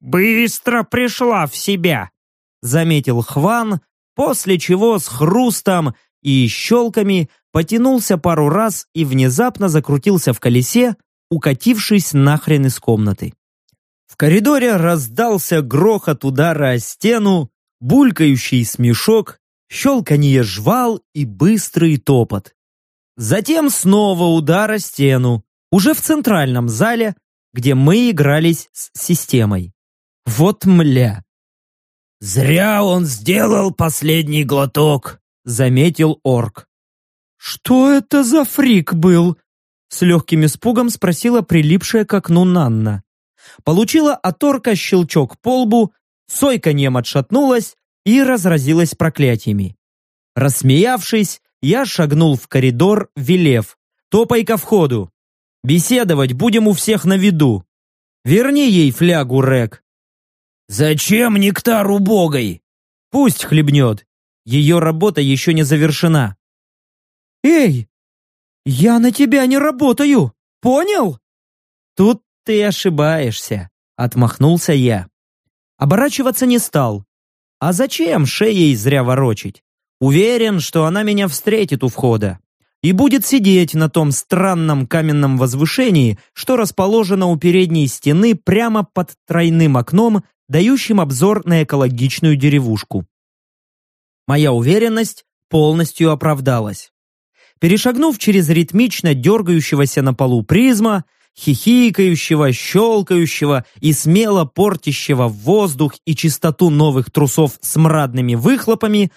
«Быстро пришла в себя!» Заметил Хван, после чего с хрустом и щелками потянулся пару раз и внезапно закрутился в колесе, укатившись нахрен из комнаты. В коридоре раздался грохот удара о стену, булькающий смешок, щелканье жвал и быстрый топот. Затем снова удар о стену, уже в центральном зале, где мы игрались с системой. Вот мля. «Зря он сделал последний глоток», — заметил орк. «Что это за фрик был?» С легким испугом спросила прилипшая к окну Нанна. Получила от орка щелчок по лбу, Сойка нем отшатнулась и разразилась проклятиями. Рассмеявшись, я шагнул в коридор, велев. «Топай ко входу! Беседовать будем у всех на виду! Верни ей флягу, Рек!» «Зачем нектар убогой?» «Пусть хлебнет! Ее работа еще не завершена!» «Эй, я на тебя не работаю, понял?» «Тут ты ошибаешься», — отмахнулся я. Оборачиваться не стал. А зачем шеей зря ворочить? Уверен, что она меня встретит у входа и будет сидеть на том странном каменном возвышении, что расположено у передней стены прямо под тройным окном, дающим обзор на экологичную деревушку. Моя уверенность полностью оправдалась. Перешагнув через ритмично дергающегося на полу призма, хихикающего, щелкающего и смело портящего воздух и чистоту новых трусов с мрадными выхлопами,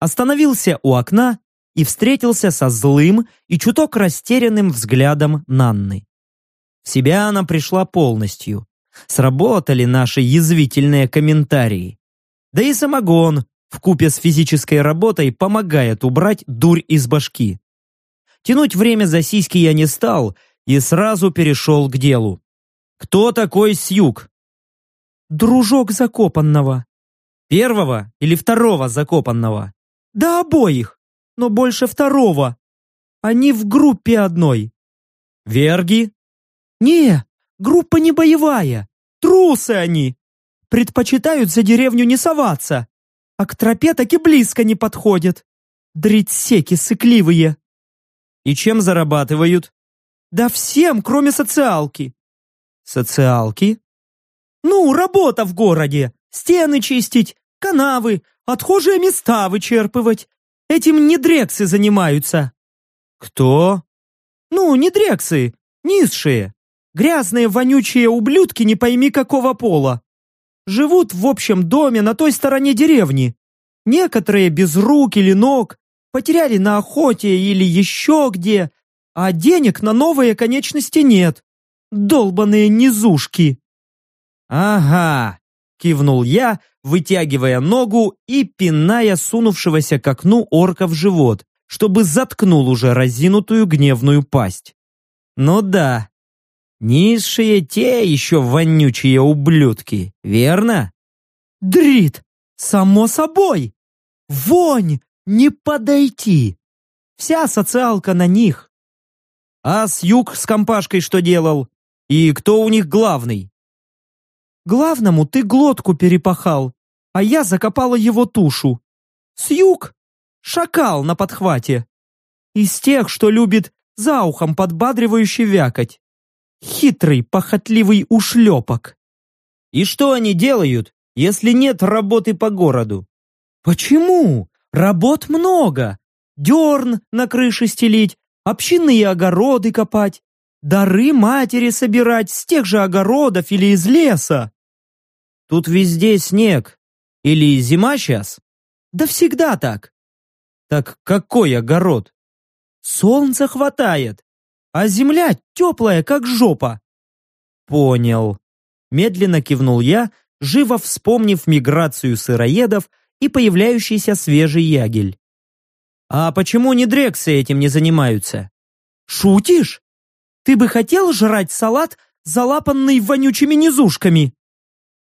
остановился у окна и встретился со злым и чуток растерянным взглядом Нанны. В себя она пришла полностью. Сработали наши язвительные комментарии. Да и самогон в купе с физической работой помогает убрать дурь из башки. Тянуть время за сиськи я не стал и сразу перешел к делу. Кто такой Сьюг? Дружок закопанного. Первого или второго закопанного? Да обоих, но больше второго. Они в группе одной. Верги? Не, группа не боевая. Трусы они. Предпочитают за деревню не соваться. А к тропе таки близко не подходят. Дритсеки сыкливые. И чем зарабатывают? Да всем, кроме социалки. Социалки? Ну, работа в городе. Стены чистить, канавы, отхожие места вычерпывать. Этим не дрексы занимаются. Кто? Ну, не дрексы, низшие. Грязные вонючие ублюдки не пойми какого пола. Живут в общем доме на той стороне деревни. Некоторые без рук или ног, потеряли на охоте или еще где, а денег на новые конечности нет. Долбаные низушки. Ага, кивнул я, вытягивая ногу и пиная сунувшегося к окну орка в живот, чтобы заткнул уже разинутую гневную пасть. Ну да, низшие те еще вонючие ублюдки, верно? Дрит, само собой. Вонь, не подойти. Вся социалка на них. А с юг с компашкой что делал? И кто у них главный? Главному ты глотку перепахал, а я закопала его тушу. С юг — шакал на подхвате. Из тех, что любит за ухом подбадривающе вякать. Хитрый, похотливый ушлепок. И что они делают, если нет работы по городу? Почему? Работ много. Дерн на крыше стелить, общинные огороды копать, дары матери собирать с тех же огородов или из леса. Тут везде снег. Или зима сейчас? Да всегда так. Так какой огород? Солнца хватает, а земля теплая, как жопа. понял. Медленно кивнул я, живо вспомнив миграцию сыроедов и появляющийся свежий ягель. А почему не дрексы этим не занимаются? Шутишь? Ты бы хотел жрать салат, залапанный вонючими низушками?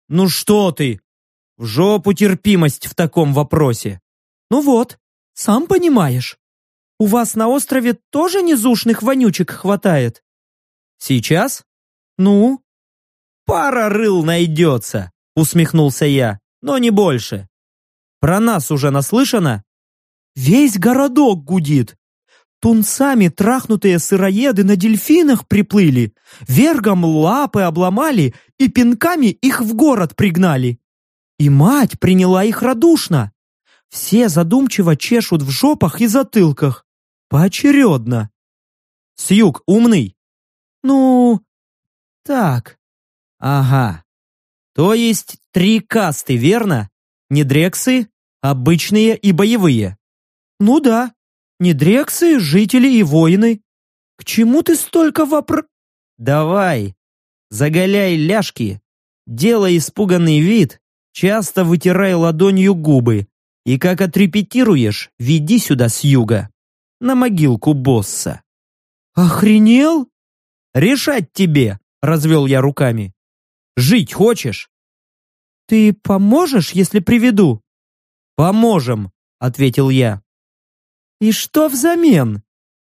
Ну что ты? В жопу терпимость в таком вопросе. Ну вот, сам понимаешь. У вас на острове тоже низушных вонючек хватает? Сейчас? Ну? Пара рыл найдется, усмехнулся я, но не больше. Про нас уже наслышано? Весь городок гудит. Тунцами трахнутые сыроеды на дельфинах приплыли, вергом лапы обломали и пинками их в город пригнали. И мать приняла их радушно. Все задумчиво чешут в жопах и затылках. Поочередно. Сьюг умный? Ну, так. Ага. То есть три касты, верно? Не дрексы, обычные и боевые. Ну да, не дрексы, жители и воины. К чему ты столько вопр... Давай, заголяй ляжки, делай испуганный вид, часто вытирай ладонью губы, и как отрепетируешь, веди сюда с юга, на могилку босса. Охренел? Решать тебе, развел я руками. Жить хочешь? Ты поможешь, если приведу? Поможем, ответил я. И что взамен?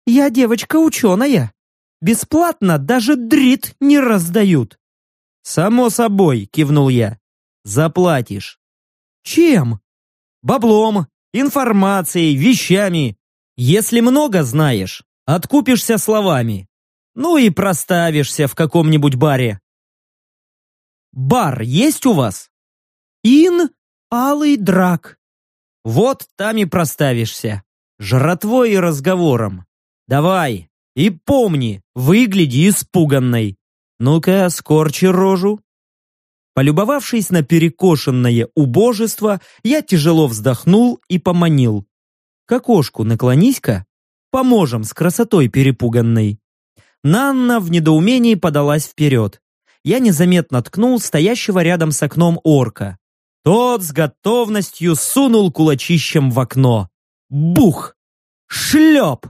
Я девочка ученая. Бесплатно даже дрит не раздают. Само собой, кивнул я. Заплатишь. Чем? Баблом, информацией, вещами. Если много знаешь, откупишься словами. Ну и проставишься в каком-нибудь баре. Бар есть у вас? Ин Алый Драк. Вот там и проставишься жратвой и разговором. Давай, и помни, выгляди испуганной. Ну-ка, скорчи рожу. Полюбовавшись на перекошенное убожество, я тяжело вздохнул и поманил. К окошку наклонись-ка, поможем с красотой перепуганной. Нанна в недоумении подалась вперед. Я незаметно ткнул стоящего рядом с окном орка. Тот с готовностью сунул кулачищем в окно. Бух! Шлеп!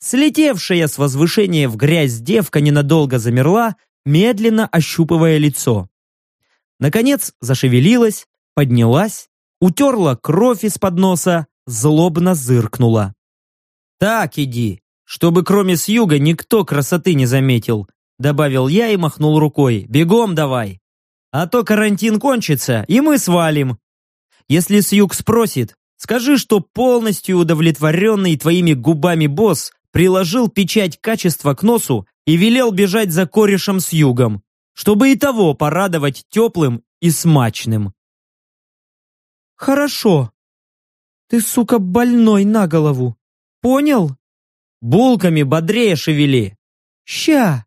Слетевшая с возвышения в грязь девка ненадолго замерла, медленно ощупывая лицо. Наконец зашевелилась, поднялась, утерла кровь из-под носа, злобно зыркнула. «Так иди, чтобы кроме с юга никто красоты не заметил», добавил я и махнул рукой. «Бегом давай! А то карантин кончится, и мы свалим. Если с юг спросит, Скажи, что полностью удовлетворенный твоими губами босс приложил печать качества к носу и велел бежать за корешем с югом, чтобы и того порадовать теплым и смачным. Хорошо. Ты, сука, больной на голову. Понял? Булками бодрее шевели. Ща.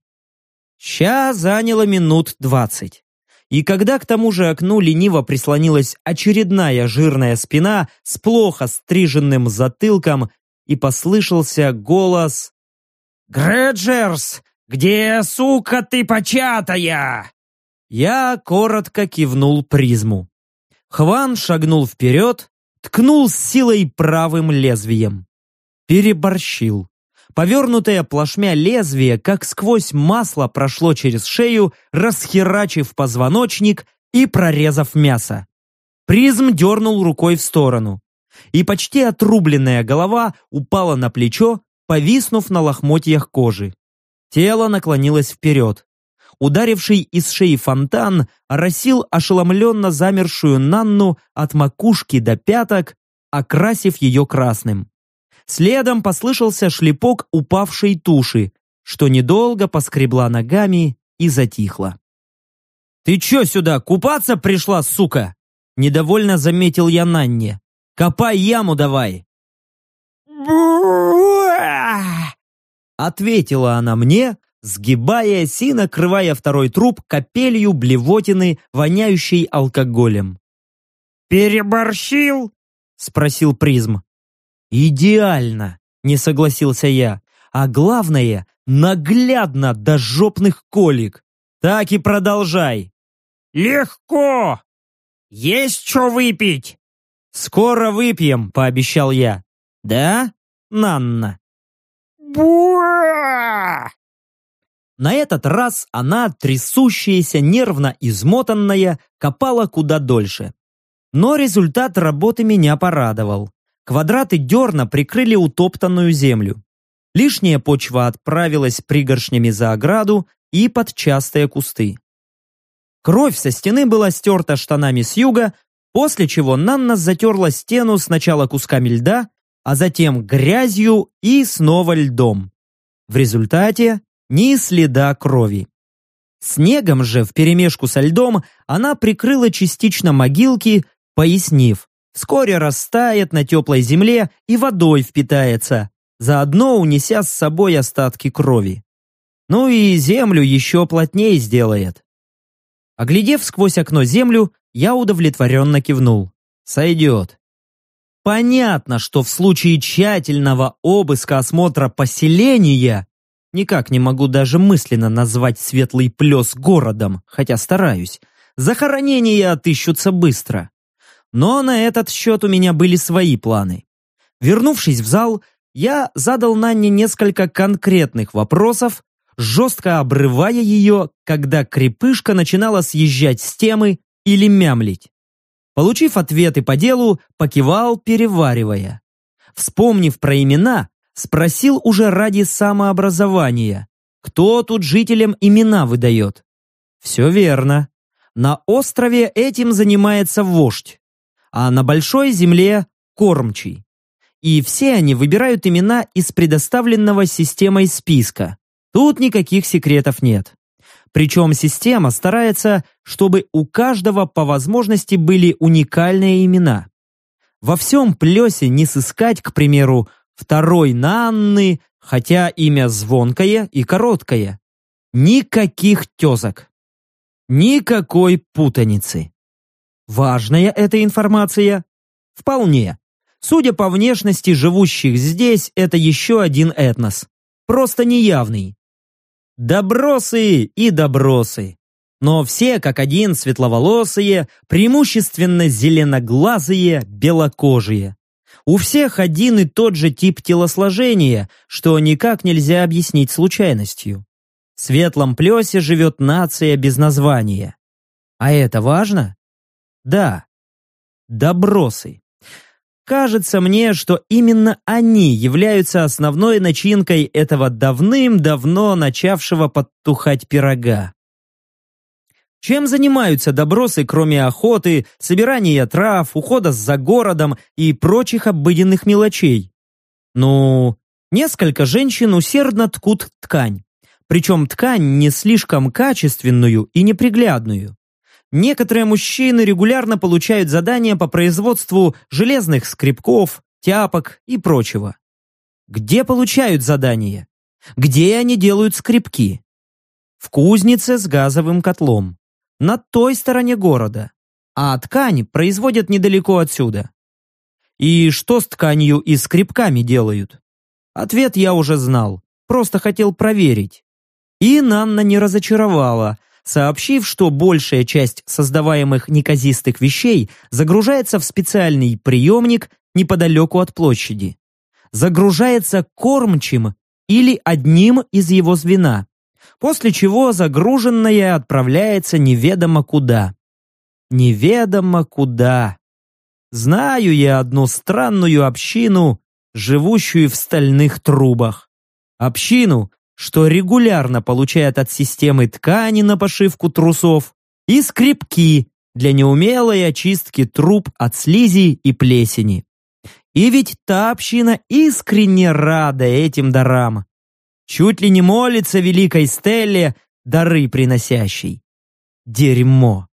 Ща заняло минут двадцать. И когда к тому же окну лениво прислонилась очередная жирная спина с плохо стриженным затылком и послышался голос «Грэджерс, где, сука, ты початая?» Я коротко кивнул призму. Хван шагнул вперед, ткнул с силой правым лезвием. Переборщил. Повернутое плашмя лезвие, как сквозь масло, прошло через шею, расхерачив позвоночник и прорезав мясо. Призм дернул рукой в сторону. И почти отрубленная голова упала на плечо, повиснув на лохмотьях кожи. Тело наклонилось вперед. Ударивший из шеи фонтан оросил ошеломленно замершую Нанну от макушки до пяток, окрасив ее красным. Следом послышался шлепок упавшей туши, что недолго поскребла ногами и затихла. «Ты чё сюда, купаться пришла, сука?» Недовольно заметил я Нанне. «Копай яму давай!» Ответила она мне, сгибаясь и накрывая второй труп капелью блевотины, воняющей алкоголем. «Переборщил?» — спросил призм. «Идеально!» – не согласился я. «А главное, наглядно до жопных колик. Так и продолжай. Легко! Есть что выпить? Скоро выпьем, пообещал я. Да, Нанна? Буа! На этот раз она, трясущаяся, нервно измотанная, копала куда дольше. Но результат работы меня порадовал. Квадраты дерна прикрыли утоптанную землю. Лишняя почва отправилась пригоршнями за ограду и под частые кусты. Кровь со стены была стерта штанами с юга, после чего Нанна затерла стену сначала кусками льда, а затем грязью и снова льдом. В результате ни следа крови. Снегом же вперемешку со льдом она прикрыла частично могилки, пояснив, вскоре растает на теплой земле и водой впитается, заодно унеся с собой остатки крови. Ну и землю еще плотнее сделает. Оглядев сквозь окно землю, я удовлетворенно кивнул. Сойдет. Понятно, что в случае тщательного обыска осмотра поселения Никак не могу даже мысленно назвать Светлый Плес городом, хотя стараюсь. Захоронения отыщутся быстро. Но на этот счет у меня были свои планы. Вернувшись в зал, я задал Нанне несколько конкретных вопросов, жестко обрывая ее, когда крепышка начинала съезжать с темы или мямлить. Получив ответы по делу, покивал, переваривая. Вспомнив про имена, Спросил уже ради самообразования, кто тут жителям имена выдает. Все верно. На острове этим занимается вождь, а на большой земле – кормчий. И все они выбирают имена из предоставленного системой списка. Тут никаких секретов нет. Причем система старается, чтобы у каждого по возможности были уникальные имена. Во всем плесе не сыскать, к примеру, второй Нанны, хотя имя звонкое и короткое. Никаких тезок. Никакой путаницы. Важная эта информация? Вполне. Судя по внешности живущих здесь, это еще один этнос. Просто неявный. Добросы и добросы. Но все как один светловолосые, преимущественно зеленоглазые, белокожие. У всех один и тот же тип телосложения, что никак нельзя объяснить случайностью. В светлом плесе живет нация без названия. А это важно? Да. Добросы. Кажется мне, что именно они являются основной начинкой этого давным-давно начавшего подтухать пирога. Чем занимаются добросы, кроме охоты, собирания трав, ухода за городом и прочих обыденных мелочей? Ну, несколько женщин усердно ткут ткань. Причем ткань не слишком качественную и неприглядную. Некоторые мужчины регулярно получают задания по производству железных скребков, тяпок и прочего. Где получают задания? Где они делают скребки? В кузнице с газовым котлом на той стороне города, а ткань производят недалеко отсюда. И что с тканью и скребками делают? Ответ я уже знал, просто хотел проверить. И Нанна не разочаровала, сообщив, что большая часть создаваемых неказистых вещей загружается в специальный приемник неподалеку от площади. Загружается кормчим или одним из его звена после чего загруженная отправляется неведомо куда. Неведомо куда. Знаю я одну странную общину, живущую в стальных трубах. Общину, что регулярно получает от системы ткани на пошивку трусов и скребки для неумелой очистки труб от слизи и плесени. И ведь та община искренне рада этим дарам чуть ли не молится великой Стелле, дары приносящей. Дерьмо.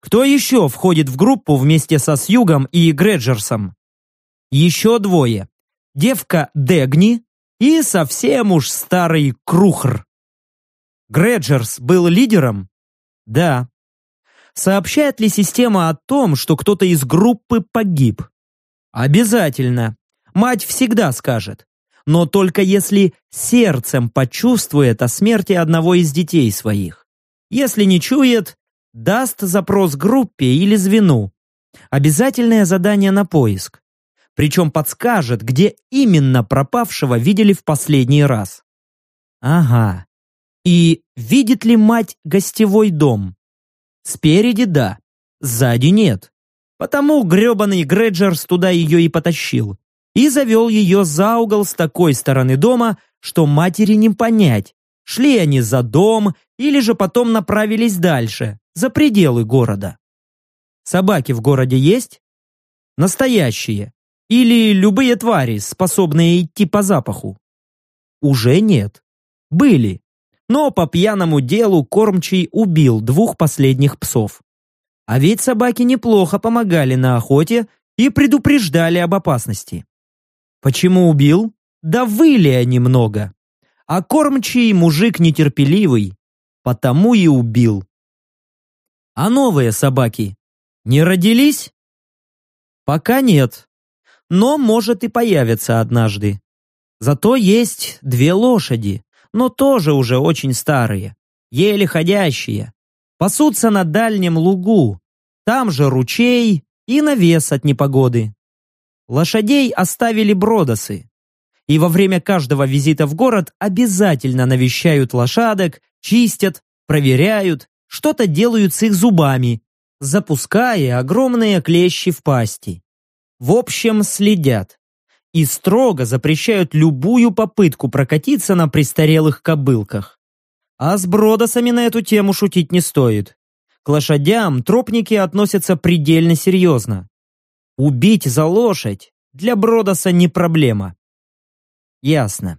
Кто еще входит в группу вместе со Сьюгом и Греджерсом? Еще двое. Девка Дегни и совсем уж старый Крухр. Греджерс был лидером? Да. Сообщает ли система о том, что кто-то из группы погиб? Обязательно. Мать всегда скажет но только если сердцем почувствует о смерти одного из детей своих. Если не чует, даст запрос группе или звену. Обязательное задание на поиск. Причем подскажет, где именно пропавшего видели в последний раз. Ага. И видит ли мать гостевой дом? Спереди да, сзади нет. Потому гребаный Греджерс туда ее и потащил. И завел ее за угол с такой стороны дома, что матери не понять, шли они за дом или же потом направились дальше, за пределы города. Собаки в городе есть? Настоящие. Или любые твари, способные идти по запаху? Уже нет. Были. Но по пьяному делу кормчий убил двух последних псов. А ведь собаки неплохо помогали на охоте и предупреждали об опасности. Почему убил? Да выли они много. А кормчий мужик нетерпеливый, потому и убил. А новые собаки не родились? Пока нет, но может и появятся однажды. Зато есть две лошади, но тоже уже очень старые, еле ходящие. Пасутся на дальнем лугу, там же ручей и навес от непогоды. Лошадей оставили бродосы. И во время каждого визита в город обязательно навещают лошадок, чистят, проверяют, что-то делают с их зубами, запуская огромные клещи в пасти. В общем, следят. И строго запрещают любую попытку прокатиться на престарелых кобылках. А с бродосами на эту тему шутить не стоит. К лошадям тропники относятся предельно серьезно. Убить за лошадь для Бродоса не проблема. Ясно.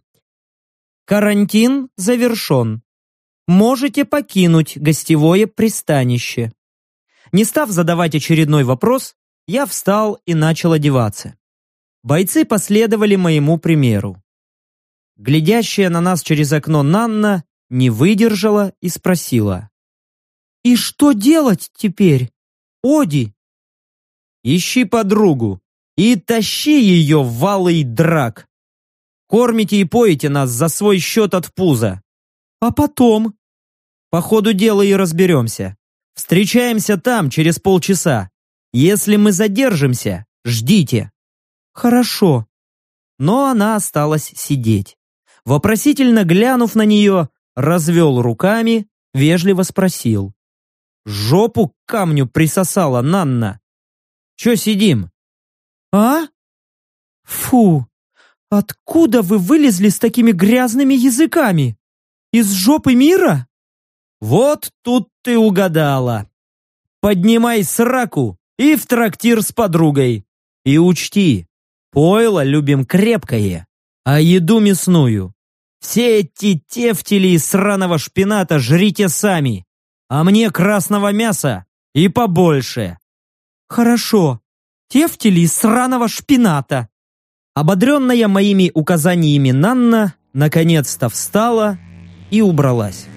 Карантин завершен. Можете покинуть гостевое пристанище. Не став задавать очередной вопрос, я встал и начал одеваться. Бойцы последовали моему примеру. Глядящая на нас через окно Нанна не выдержала и спросила. «И что делать теперь? Оди?» «Ищи подругу и тащи ее в валый драк. Кормите и поете нас за свой счет от пуза. А потом?» «По ходу дела и разберемся. Встречаемся там через полчаса. Если мы задержимся, ждите». «Хорошо». Но она осталась сидеть. Вопросительно глянув на нее, развел руками, вежливо спросил. Жопу к камню присосала Нанна. Че сидим? А? Фу, откуда вы вылезли с такими грязными языками? Из жопы мира? Вот тут ты угадала. Поднимай сраку и в трактир с подругой. И учти, пойло любим крепкое, а еду мясную. Все эти тефтели из сраного шпината жрите сами а мне красного мяса и побольше». «Хорошо. Тефтели из сраного шпината». Ободренная моими указаниями Нанна наконец-то встала и убралась.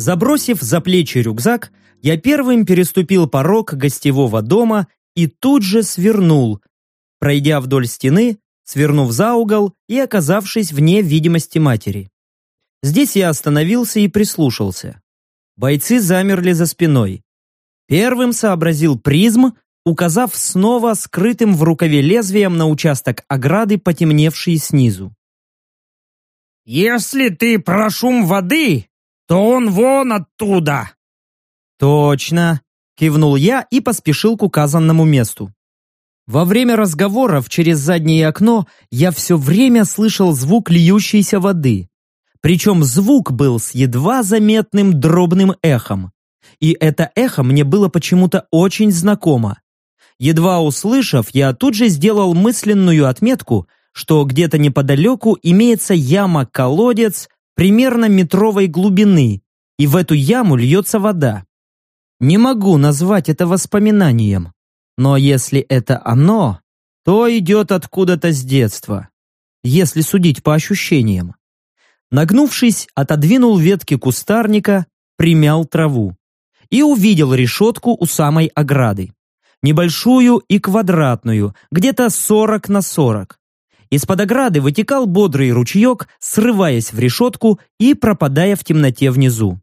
Забросив за плечи рюкзак, я первым переступил порог гостевого дома и тут же свернул, пройдя вдоль стены, свернув за угол и оказавшись вне видимости матери. Здесь я остановился и прислушался. Бойцы замерли за спиной. Первым сообразил призм, указав снова скрытым в рукаве лезвием на участок ограды, потемневший снизу. «Если ты про шум воды, то он вон оттуда!» «Точно!» — кивнул я и поспешил к указанному месту. Во время разговоров через заднее окно я все время слышал звук льющейся воды. Причем звук был с едва заметным дробным эхом. И это эхо мне было почему-то очень знакомо. Едва услышав, я тут же сделал мысленную отметку, что где-то неподалеку имеется яма-колодец примерно метровой глубины, и в эту яму льется вода. Не могу назвать это воспоминанием, но если это оно, то идет откуда-то с детства. если судить по ощущениям. Нагнувшись, отодвинул ветки кустарника, примял траву и увидел решетку у самой ограды. Небольшую и квадратную, где-то 40 на 40. Из-под ограды вытекал бодрый ручеек, срываясь в решетку и пропадая в темноте внизу.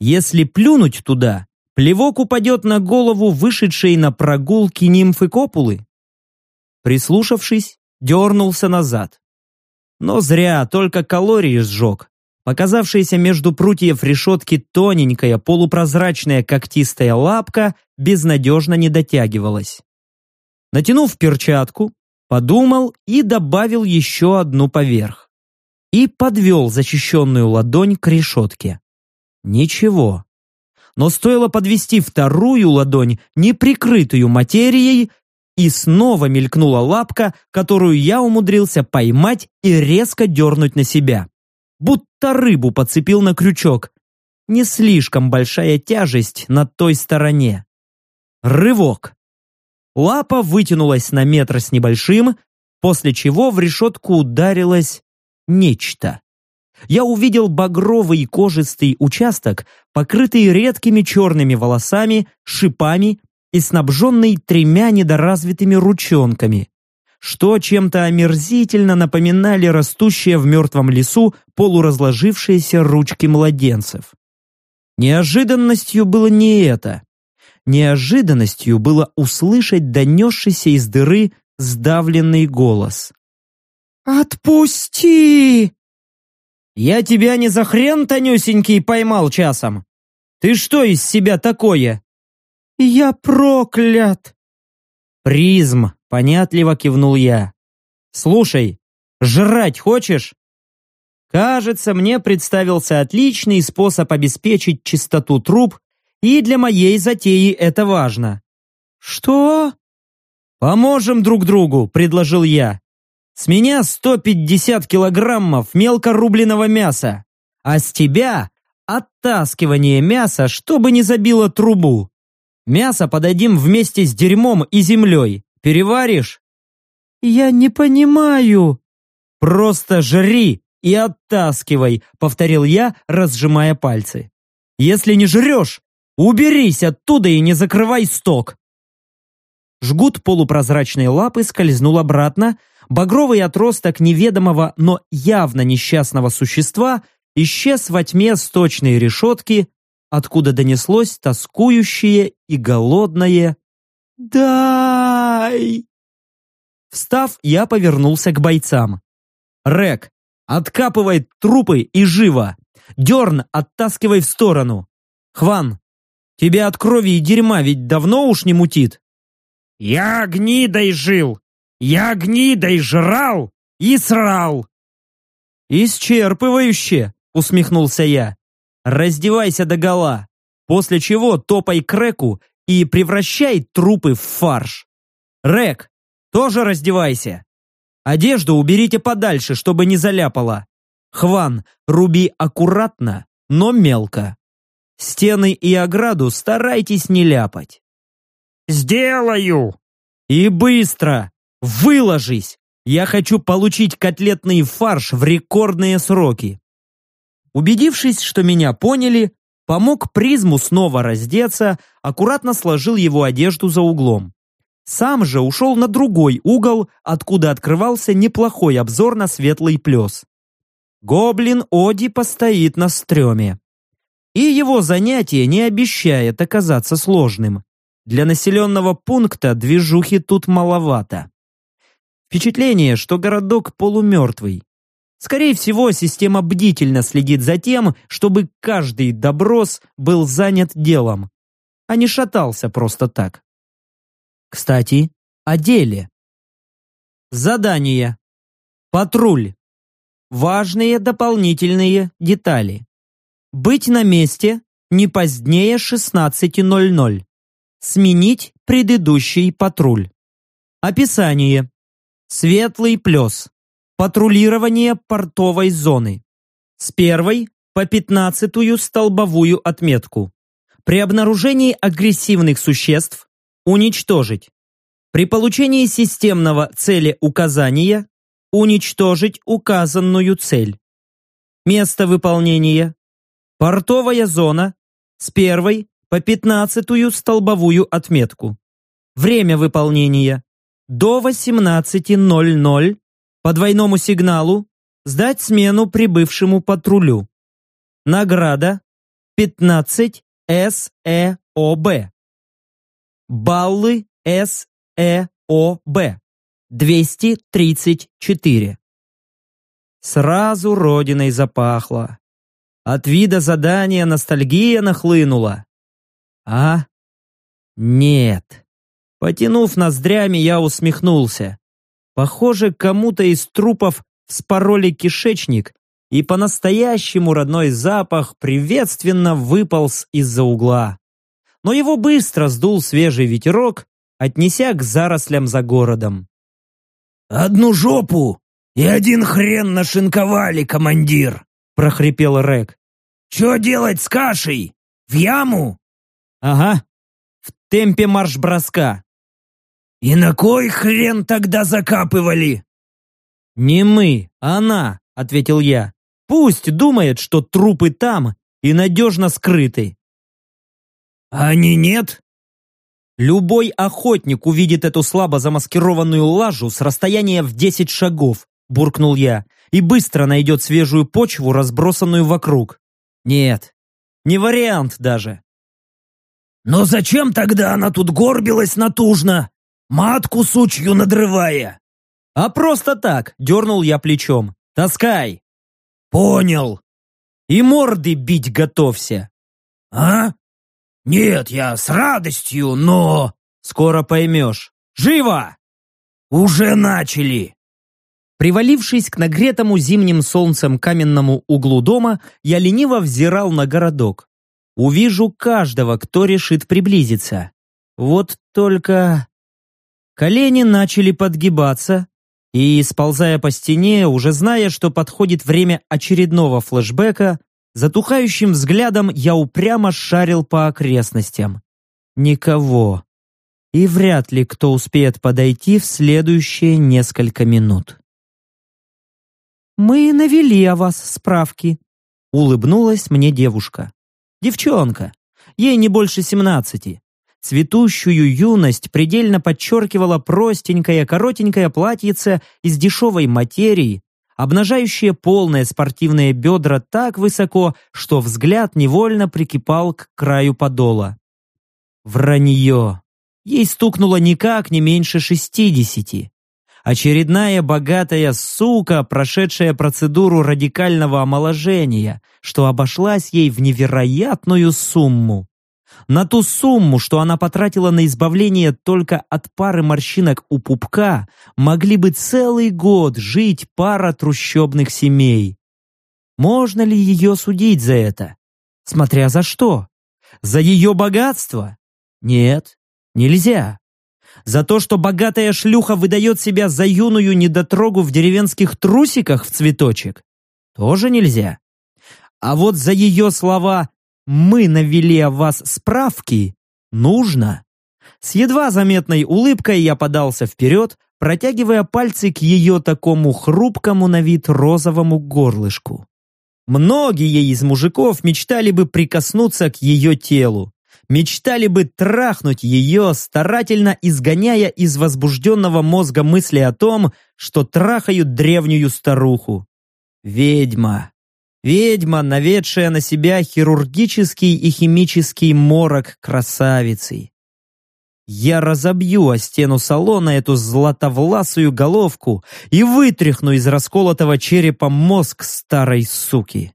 Если плюнуть туда, плевок упадет на голову вышедшей на прогулки нимфы Копулы. Прислушавшись, дернулся назад. Но зря, только калории сжег. Показавшаяся между прутьев решетки тоненькая полупрозрачная когтистая лапка безнадежно не дотягивалась. Натянув перчатку, подумал и добавил еще одну поверх. И подвел защищенную ладонь к решетке. Ничего. Но стоило подвести вторую ладонь, не прикрытую материей, и снова мелькнула лапка, которую я умудрился поймать и резко дернуть на себя. Будто рыбу подцепил на крючок. Не слишком большая тяжесть на той стороне. Рывок. Лапа вытянулась на метр с небольшим, после чего в решетку ударилось нечто. Я увидел багровый кожистый участок, покрытый редкими черными волосами, шипами и снабженный тремя недоразвитыми ручонками, что чем-то омерзительно напоминали растущие в мертвом лесу полуразложившиеся ручки младенцев. Неожиданностью было не это. Неожиданностью было услышать донесшийся из дыры сдавленный голос. «Отпусти!» «Я тебя не за хрен, тонюсенький, поймал часом! Ты что из себя такое?» «Я проклят!» «Призм!» — понятливо кивнул я. «Слушай, жрать хочешь?» Кажется, мне представился отличный способ обеспечить чистоту труб, и для моей затеи это важно. «Что?» «Поможем друг другу», — предложил я. «С меня 150 килограммов мелко рубленого мяса, а с тебя оттаскивание мяса, чтобы не забило трубу. Мясо подадим вместе с дерьмом и землей. Переваришь?» «Я не понимаю». «Просто жри и оттаскивай», — повторил я, разжимая пальцы. «Если не жрешь, уберись оттуда и не закрывай сток». Жгут полупрозрачной лапы скользнул обратно, багровый отросток неведомого, но явно несчастного существа исчез во тьме сточной решетки, откуда донеслось тоскующее и голодное «Дай!». Встав, я повернулся к бойцам. «Рек, откапывай трупы и живо! Дерн оттаскивай в сторону! Хван, тебя от крови и дерьма ведь давно уж не мутит?» «Я гнидой жил! Я гнидой жрал и срал!» «Исчерпывающе!» — усмехнулся я раздевайся догола, после чего топай к Реку и превращай трупы в фарш. Рек, тоже раздевайся. Одежду уберите подальше, чтобы не заляпало. Хван, руби аккуратно, но мелко. Стены и ограду старайтесь не ляпать. «Сделаю!» «И быстро! Выложись! Я хочу получить котлетный фарш в рекордные сроки!» Убедившись, что меня поняли, помог призму снова раздеться, аккуратно сложил его одежду за углом. Сам же ушел на другой угол, откуда открывался неплохой обзор на светлый плес. Гоблин Оди постоит на стреме. И его занятие не обещает оказаться сложным. Для населенного пункта движухи тут маловато. Впечатление, что городок полумертвый. Скорее всего, система бдительно следит за тем, чтобы каждый доброс был занят делом, а не шатался просто так. Кстати, о деле. Задание. Патруль. Важные дополнительные детали. Быть на месте не позднее 16.00. Сменить предыдущий патруль. Описание. Светлый плес. Патрулирование портовой зоны. С первой по пятнадцатую столбовую отметку. При обнаружении агрессивных существ уничтожить. При получении системного цели указания Уничтожить указанную цель. Место выполнения. Портовая зона с первой по пятнадцатую столбовую отметку. Время выполнения. До 18.00 по двойному сигналу сдать смену прибывшему патрулю. Награда 15 СЭОБ. Баллы СЭОБ. 234. Сразу родиной запахло. От вида задания ностальгия нахлынула. А? Нет. Потянув ноздрями, я усмехнулся. Похоже, кому-то из трупов спороли кишечник, и по-настоящему родной запах приветственно выполз из-за угла. Но его быстро сдул свежий ветерок, отнеся к зарослям за городом. «Одну жопу и один хрен нашинковали, командир!» — прохрипел Рек. «Че делать с кашей? В яму?» «Ага, в темпе марш-броска». «И на кой хрен тогда закапывали?» «Не мы, она», — ответил я. «Пусть думает, что трупы там и надежно скрыты». «А они нет?» Любой охотник увидит эту слабо замаскированную лажу с расстояния в десять шагов, буркнул я, и быстро найдет свежую почву, разбросанную вокруг. Нет, не вариант даже. Но зачем тогда она тут горбилась натужно, матку сучью надрывая? А просто так, дернул я плечом. Таскай. Понял. И морды бить готовься. А? Нет, я с радостью, но... Скоро поймешь. Живо! Уже начали. Привалившись к нагретому зимним солнцем каменному углу дома, я лениво взирал на городок. Увижу каждого, кто решит приблизиться. Вот только... Колени начали подгибаться, и, сползая по стене, уже зная, что подходит время очередного флешбека, затухающим взглядом я упрямо шарил по окрестностям. Никого. И вряд ли кто успеет подойти в следующие несколько минут. «Мы навели о вас справки», — улыбнулась мне девушка. «Девчонка. Ей не больше семнадцати. Цветущую юность предельно подчеркивала простенькое коротенькое платьице из дешевой материи, обнажающее полное спортивное бедра так высоко, что взгляд невольно прикипал к краю подола. Вранье. Ей стукнуло никак не меньше шестидесяти. Очередная богатая сука, прошедшая процедуру радикального омоложения, что обошлась ей в невероятную сумму. На ту сумму, что она потратила на избавление только от пары морщинок у пупка, могли бы целый год жить пара трущобных семей. Можно ли ее судить за это? Смотря за что. За ее богатство? Нет, нельзя. За то, что богатая шлюха выдает себя за юную недотрогу в деревенских трусиках в цветочек? Тоже нельзя. А вот за ее слова «Мы навели о вас справки» нужно. С едва заметной улыбкой я подался вперед, протягивая пальцы к ее такому хрупкому на вид розовому горлышку. Многие из мужиков мечтали бы прикоснуться к ее телу, мечтали бы трахнуть ее, старательно изгоняя из возбужденного мозга мысли о том, что трахают древнюю старуху. Ведьма. Ведьма, наведшая на себя хирургический и химический морок красавицы. Я разобью о стену салона эту златовласую головку и вытряхну из расколотого черепа мозг старой суки.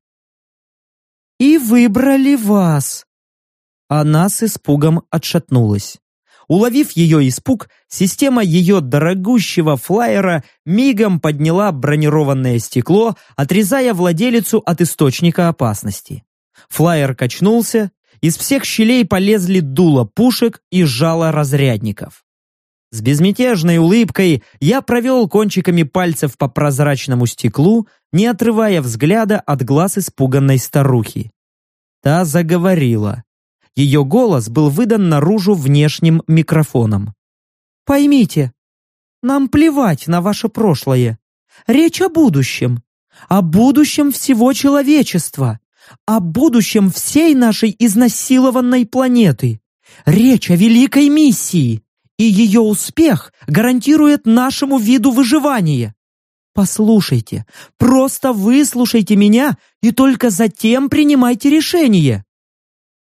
«И выбрали вас!» Она с испугом отшатнулась. Уловив ее испуг, система ее дорогущего флайера мигом подняла бронированное стекло, отрезая владелицу от источника опасности. Флайер качнулся, из всех щелей полезли дула пушек и жало разрядников. С безмятежной улыбкой я провел кончиками пальцев по прозрачному стеклу, не отрывая взгляда от глаз испуганной старухи. Та заговорила. Ее голос был выдан наружу внешним микрофоном. «Поймите, нам плевать на ваше прошлое. Речь о будущем. О будущем всего человечества. О будущем всей нашей изнасилованной планеты. Речь о великой миссии. И ее успех гарантирует нашему виду выживание. Послушайте, просто выслушайте меня и только затем принимайте решение.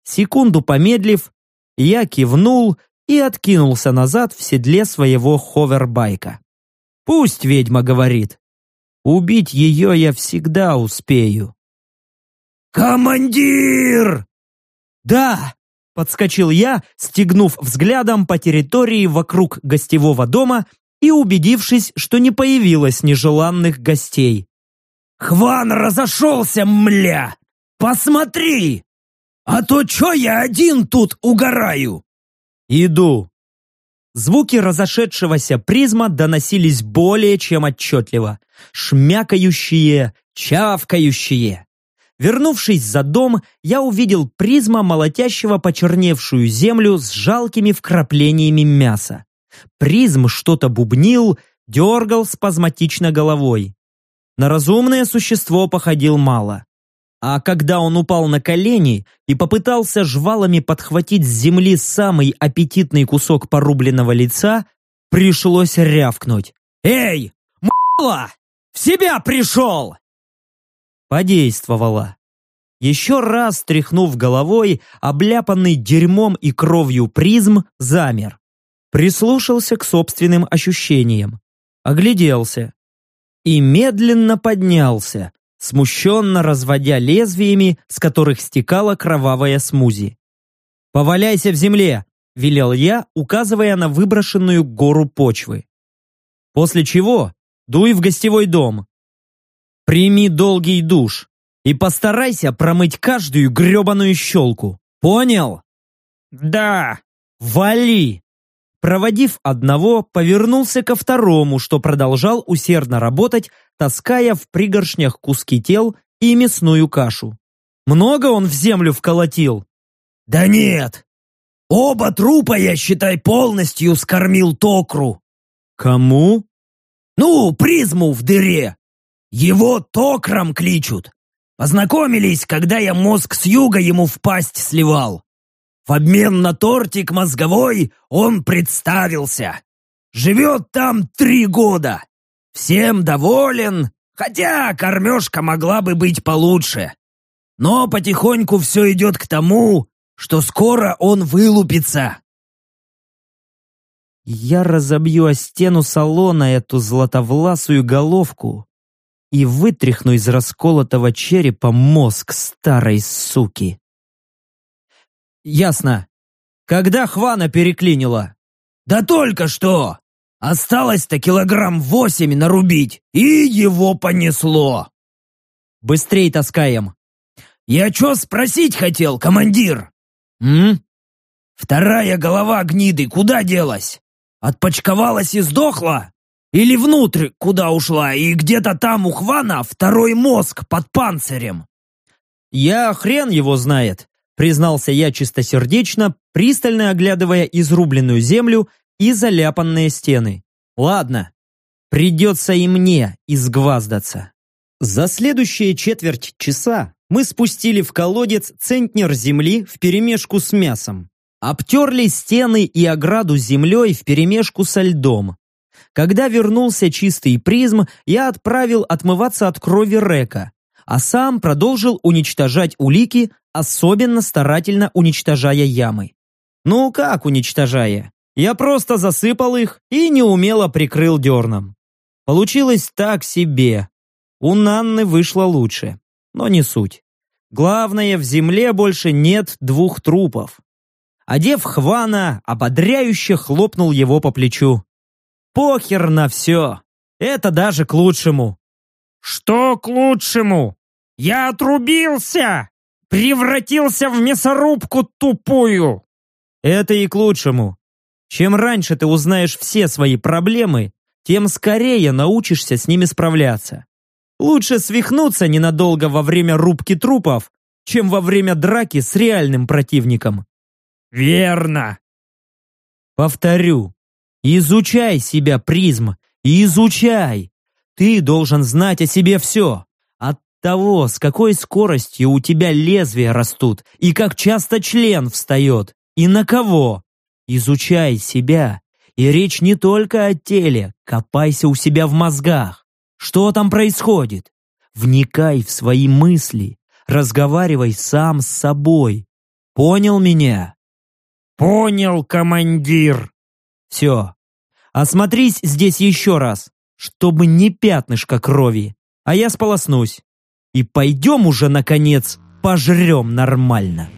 Секунду помедлив, я кивнул и откинулся назад в седле своего ховербайка. Пусть ведьма говорит. Убить ее я всегда успею. «Командир!» «Да!» — подскочил я, стегнув взглядом по территории вокруг гостевого дома и убедившись, что не появилось нежеланных гостей. «Хван разошелся, мля! Посмотри! А то чё я один тут угораю?» «Иду!» Звуки разошедшегося призма доносились более чем отчетливо. Шмякающие, чавкающие. Вернувшись за дом, я увидел призма, молотящего почерневшую землю с жалкими вкраплениями мяса. Призм что-то бубнил, дергал спазматично головой. На разумное существо походил мало. А когда он упал на колени и попытался жвалами подхватить с земли самый аппетитный кусок порубленного лица, пришлось рявкнуть. «Эй, мало! В себя пришел!» Подействовало. Еще раз тряхнув головой, обляпанный дерьмом и кровью призм замер. Прислушался к собственным ощущениям. Огляделся. И медленно поднялся, смущенно разводя лезвиями, с которых стекала кровавая смузи. «Поваляйся в земле!» – велел я, указывая на выброшенную гору почвы. После чего дуй в гостевой дом. Прими долгий душ и постарайся промыть каждую гребаную щелку. Понял? Да. Вали! Проводив одного, повернулся ко второму, что продолжал усердно работать, таская в пригоршнях куски тел и мясную кашу. Много он в землю вколотил? Да нет. Оба трупа, я считай, полностью скормил Токру. Кому? Ну, призму в дыре. Его Токром кличут. Познакомились, когда я мозг с юга ему в пасть сливал. В обмен на тортик мозговой он представился. Живет там три года. Всем доволен, хотя кормежка могла бы быть получше. Но потихоньку все идет к тому, что скоро он вылупится. Я разобью о стену салона эту златовласую головку и вытряхну из расколотого черепа мозг старой суки. Ясно. Когда Хвана переклинила? Да только что! Осталось-то килограмм восемь нарубить, и его понесло. Быстрей таскаем. Я чё спросить хотел, командир? М? Вторая голова гниды куда делась? Отпочковалась и сдохла? Или внутрь куда ушла, и где-то там у Хвана второй мозг под панцирем? Я хрен его знает признался я чистосердечно, пристально оглядывая изрубленную землю и заляпанные стены. Ладно, придется и мне изгваздаться. За следующие четверть часа мы спустили в колодец центнер земли вперемешку с мясом. Обтерли стены и ограду землей вперемешку со льдом. Когда вернулся чистый призм, я отправил отмываться от крови Река, а сам продолжил уничтожать улики, особенно старательно уничтожая ямы. Ну как уничтожая? Я просто засыпал их и неумело прикрыл дерном. Получилось так себе. У Нанны вышло лучше, но не суть. Главное, в земле больше нет двух трупов. Одев Хвана, ободряюще хлопнул его по плечу. Похер на все. Это даже к лучшему. Что к лучшему? Я отрубился! Превратился в мясорубку тупую!» «Это и к лучшему. Чем раньше ты узнаешь все свои проблемы, тем скорее научишься с ними справляться. Лучше свихнуться ненадолго во время рубки трупов, чем во время драки с реальным противником». «Верно!» Повторю, изучай себя, призм, изучай. Ты должен знать о себе все. Того, с какой скоростью у тебя лезвия растут, и как часто член встает, и на кого. Изучай себя. И речь не только о теле, копайся у себя в мозгах. Что там происходит? Вникай в свои мысли, разговаривай сам с собой. Понял меня? Понял, командир. Все. Осмотрись здесь еще раз, чтобы не пятнышко крови, а я сполоснусь. И пойдем уже, наконец, пожрем нормально.